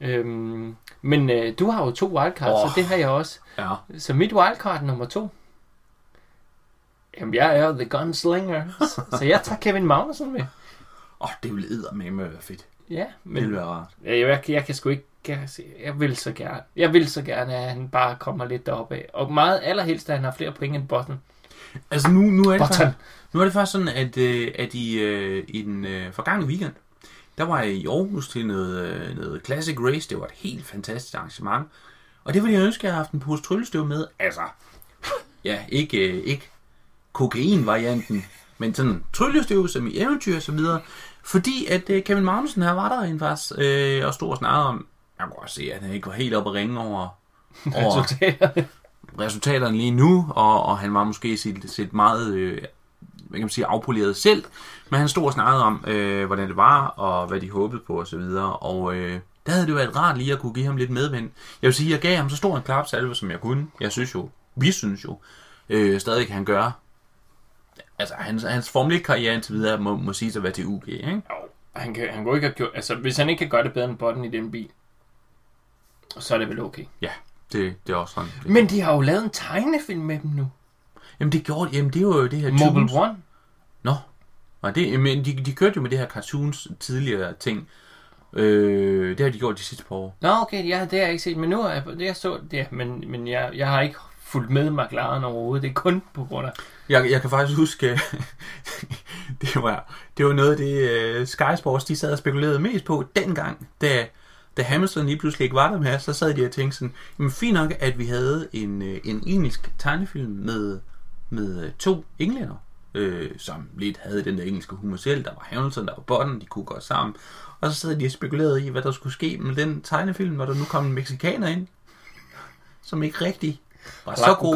Øhm, men øh, du har jo to wildcards, oh. Så det har jeg også. Ja. Så mit wildcard nummer to, jamen jeg er jo the gunslinger, så, jeg tager Kevin Magnussen med. Åh, oh, det ville eddermame være fedt. Ja, Det ville men være rart. jeg, jeg, jeg kan sgu ikke, jeg, jeg vil så gerne, jeg vil så gerne, at han bare kommer lidt deroppe af. Og meget allerhelst, at han har flere point end Button. Altså nu, nu, er det Button. faktisk, nu er det faktisk sådan, at, øh, at i, øh, i den øh, forgangne weekend, der var jeg i Aarhus til noget, noget Classic Race. Det var et helt fantastisk arrangement. Og det ville jeg ønske, at jeg havde haft en pose tryllestøv med. Altså, ja, ikke, ikke kokain-varianten, men sådan tryllestøv som i eventyr og så videre. Fordi at øh, Kevin Magnussen her var der en faktisk øh, og stod og snakkede om, jeg kunne også se, at han ikke var helt oppe at ringe over, over Resultaterne. lige nu, og, og han var måske sit, sit meget øh, hvad kan man sige, afpoleret selv, men han stod og snakkede om, øh, hvordan det var, og hvad de håbede på osv., og, og øh, der havde det været rart lige at kunne give ham lidt medvind. Jeg vil sige, jeg gav ham så stor en klapsalve, som jeg kunne. Jeg synes jo, vi synes jo, øh, stadig kan han gøre. Altså, hans, hans Formel 1-karriere indtil videre må, må sige at være til UG, ikke? Jo, han kan, han kunne ikke have gjort, altså hvis han ikke kan gøre det bedre end Button i den bil, så er det vel okay. Ja, det, det er også sådan. Det. Men de har jo lavet en tegnefilm med dem nu. Jamen, det gjorde, jamen, det er jo det her Mobile Tunes- One. Nå, og det, men de, de kørte jo med det her cartoons tidligere ting. Øh, det har de gjort de sidste par år. Nå, okay, ja, det har jeg ikke set, men nu er jeg, det jeg så, det, men, men jeg, jeg har ikke fulgt med McLaren overhovedet, det er kun på grund af, Jeg, jeg kan faktisk huske, det var, det var noget af det, uh, Sky Sports de sad og spekulerede mest på dengang, da, da Hamilton lige pludselig ikke var der mere, så sad de og tænkte sådan, jamen fint nok, at vi havde en, øh, en engelsk tegnefilm med, med øh, to englænder, øh, som lidt havde den der engelske humor selv. Der var Hamilton, der var Button, de kunne gå sammen. Og så sad de og spekulerede i, hvad der skulle ske med den tegnefilm, når der nu kom en mexikaner ind, som ikke rigtig var så god.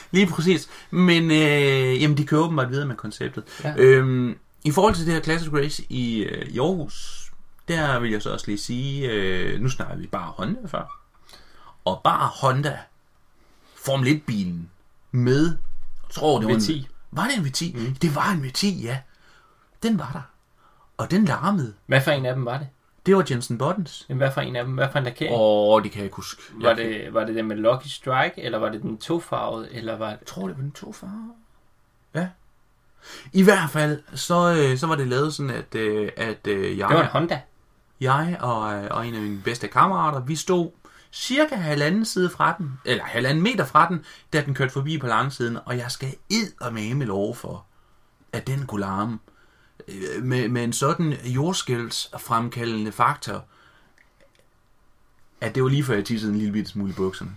Lige præcis. Men øh, jamen, de kører åbenbart videre med konceptet. Ja. Øhm, I forhold til det her Classic Race i, øh, i Aarhus, der vil jeg så også lige sige, øh, nu snakker vi bare Honda før. Og bare Honda Formel 1-bilen med, jeg tror det var V10. en, var det en V10? Mm. Det var en V10, ja. Den var der. Og den larmede. Hvad for en af dem var det? Det var Jensen Buttons. Hvad for en af dem? Hvad for en lakering? Åh, det kan jeg ikke huske. Var Jeg, det, var det den med Lucky Strike, eller var det den tofarvede, eller var det... jeg tror, det var den to farver. Ja. I hvert fald, så, øh, så var det lavet sådan, at, øh, at øh, jeg... Det var en Honda. Jeg og, øh, og en af mine bedste kammerater, vi stod cirka halvanden side fra den, eller halvanden meter fra den, da den kørte forbi på langsiden, og jeg skal med lov for, at den kunne larme øh, med, med en sådan jordskælds fremkaldende faktor, at det var lige før jeg tissede en lille bitte smule i bukserne.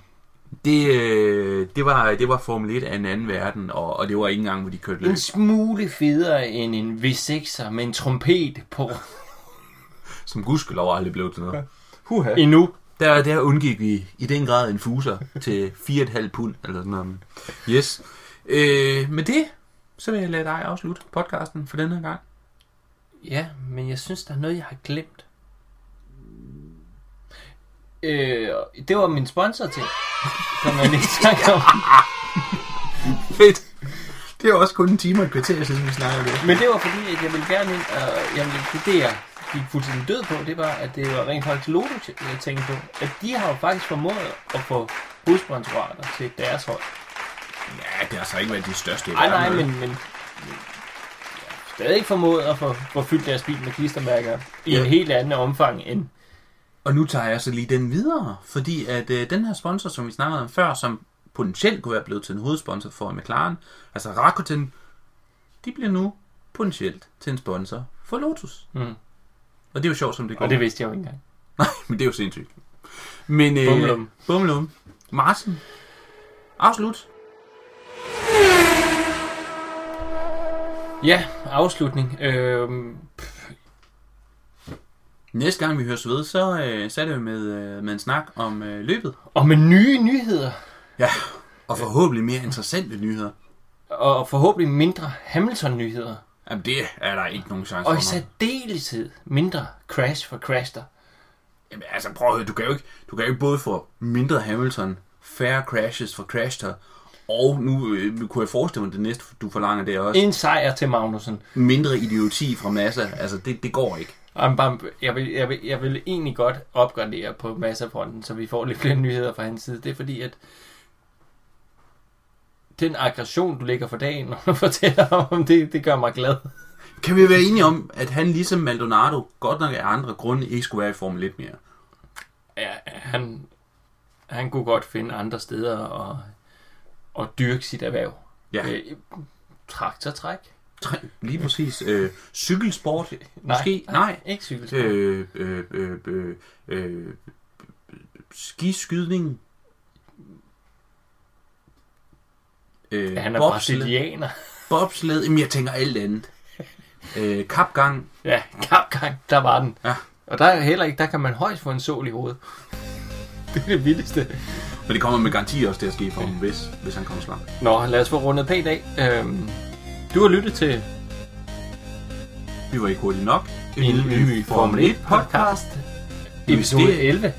Det, øh, det, var, det var Formel 1 af en anden verden, og, og det var ikke engang, hvor de kørte En løs. smule federe end en V6'er med en trompet på. Som gudskelov aldrig blev til noget. Huha. Endnu. Der, der undgik vi i den grad en fuser til 4,5 pund, eller sådan noget. Yes. Øh, med det, så vil jeg lade dig afslutte podcasten for denne gang. Ja, men jeg synes, der er noget, jeg har glemt. Øh, det var min sponsor til. Kom jeg lige i tanke om. Fedt. Det er også kun en time og et kvarter siden, vi snakkede det. Men det var fordi, at jeg ville gerne ind, og jeg ville, jeg gik fuldstændig død på, det var, at det var rent faktisk Lodo, jeg tænkte på. At de har jo faktisk formået at få hovedsponsorater til deres hold. Ja, det har så ikke været de største i Nej, nej, men, men ja, stadig ikke formået at få, få fyldt deres bil med klistermærker i Ja. en helt anden omfang end... Og nu tager jeg så lige den videre, fordi at øh, den her sponsor, som vi snakkede om før, som potentielt kunne være blevet til en hovedsponsor for McLaren, altså Rakuten, de bliver nu potentielt til en sponsor for Lotus. Mm. Og det er jo sjovt, som det går. Og det vidste jeg jo ikke engang. Nej, men det er jo sindssygt. Men, øh, Bummelum. Bummelum. Martin, afslut. Ja, afslutning. Øhm, Næste gang vi høres ved, så, øh, så er det jo med, øh, med en snak om øh, løbet. og med nye nyheder. Ja, og forhåbentlig mere interessante nyheder. Og forhåbentlig mindre Hamilton-nyheder. Jamen, det er der ikke nogen chance Og i for mig. særdeleshed mindre Crash for Crashter. Jamen, altså prøv at høre, du kan jo ikke, du kan jo ikke både få mindre Hamilton, færre crashes for Crash her, og nu øh, kunne jeg forestille mig, at det næste, du forlanger, det er også En sejr til Magnussen. mindre idioti fra Massa. Altså, det, det går ikke. Bam, bam. Jeg, vil, jeg, vil, jeg vil egentlig godt opgradere på massafronten, så vi får lidt flere nyheder fra hans side. Det er fordi, at den aggression, du lægger for dagen, når du fortæller om det, det gør mig glad. Kan vi være enige om, at han ligesom Maldonado, godt nok af andre grunde, ikke skulle være i Formel 1 mere? Ja, han, han kunne godt finde andre steder og, og dyrke sit erhverv. Ja, Øh, traktortræk? tre- lige præcis. Øh, cykelsport, måske? Nej. Ikke cykelsport. Øh, øh, øh, øh, øh, skiskydning. Øh, han er bobsled, brasilianer. bobsled, jamen jeg tænker alt andet. Øh, kapgang, Ja, kapgang, der var den. Ja. Og der er heller ikke, der kan man højst få en sål i hovedet. Det er det vildeste. men det kommer med garanti også til at ske for ham, hvis, hvis han kommer slank. Nå, lad os få rundet pænt af. Øhm, du har lyttet til Vi var ikke hurtigt nok. en ny Formel 1 podcast. Episode Det- 11.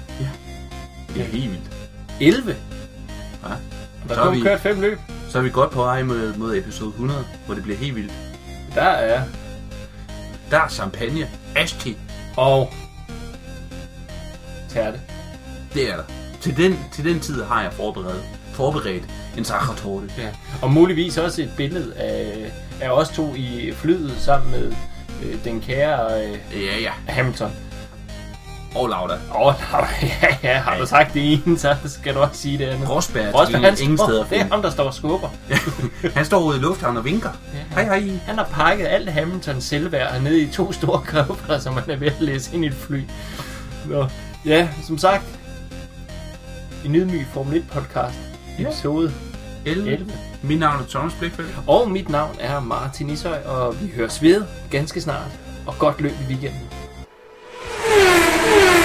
Det er helt vildt. 11? Ja. Der Så er kom vi- kørt fem løb. Så er vi godt på vej mod, mod episode 100, hvor det bliver helt vildt. Der er Der er champagne. Asti. og tærte. Det er der. Til den, til den tid har jeg forberedt, forberedt en sachertorte. Ja. Og muligvis også et billede af, af os to i flyet sammen med øh, den kære øh, Ja, ja. Hamilton. Og Lauda. Åh, oh, ja, ja, har du sagt det ene, så skal du også sige det andet. Rosberg Rosberg, han ingen steder Det er ham, der står og skubber. Han står ude i lufthavnen og vinker. Ja, Hej, hej. Han har pakket alt Hamiltons selvværd ned i to store kræfter, som han er ved at læse ind i et fly. Nå. Ja, som sagt, en ydmyg Formel 1 podcast, Ja. episode 11. 11. Mit navn er Thomas Blikfeldt. Og mit navn er Martin Ishøj, og vi høres ved ganske snart. Og godt løb i weekenden. Woo!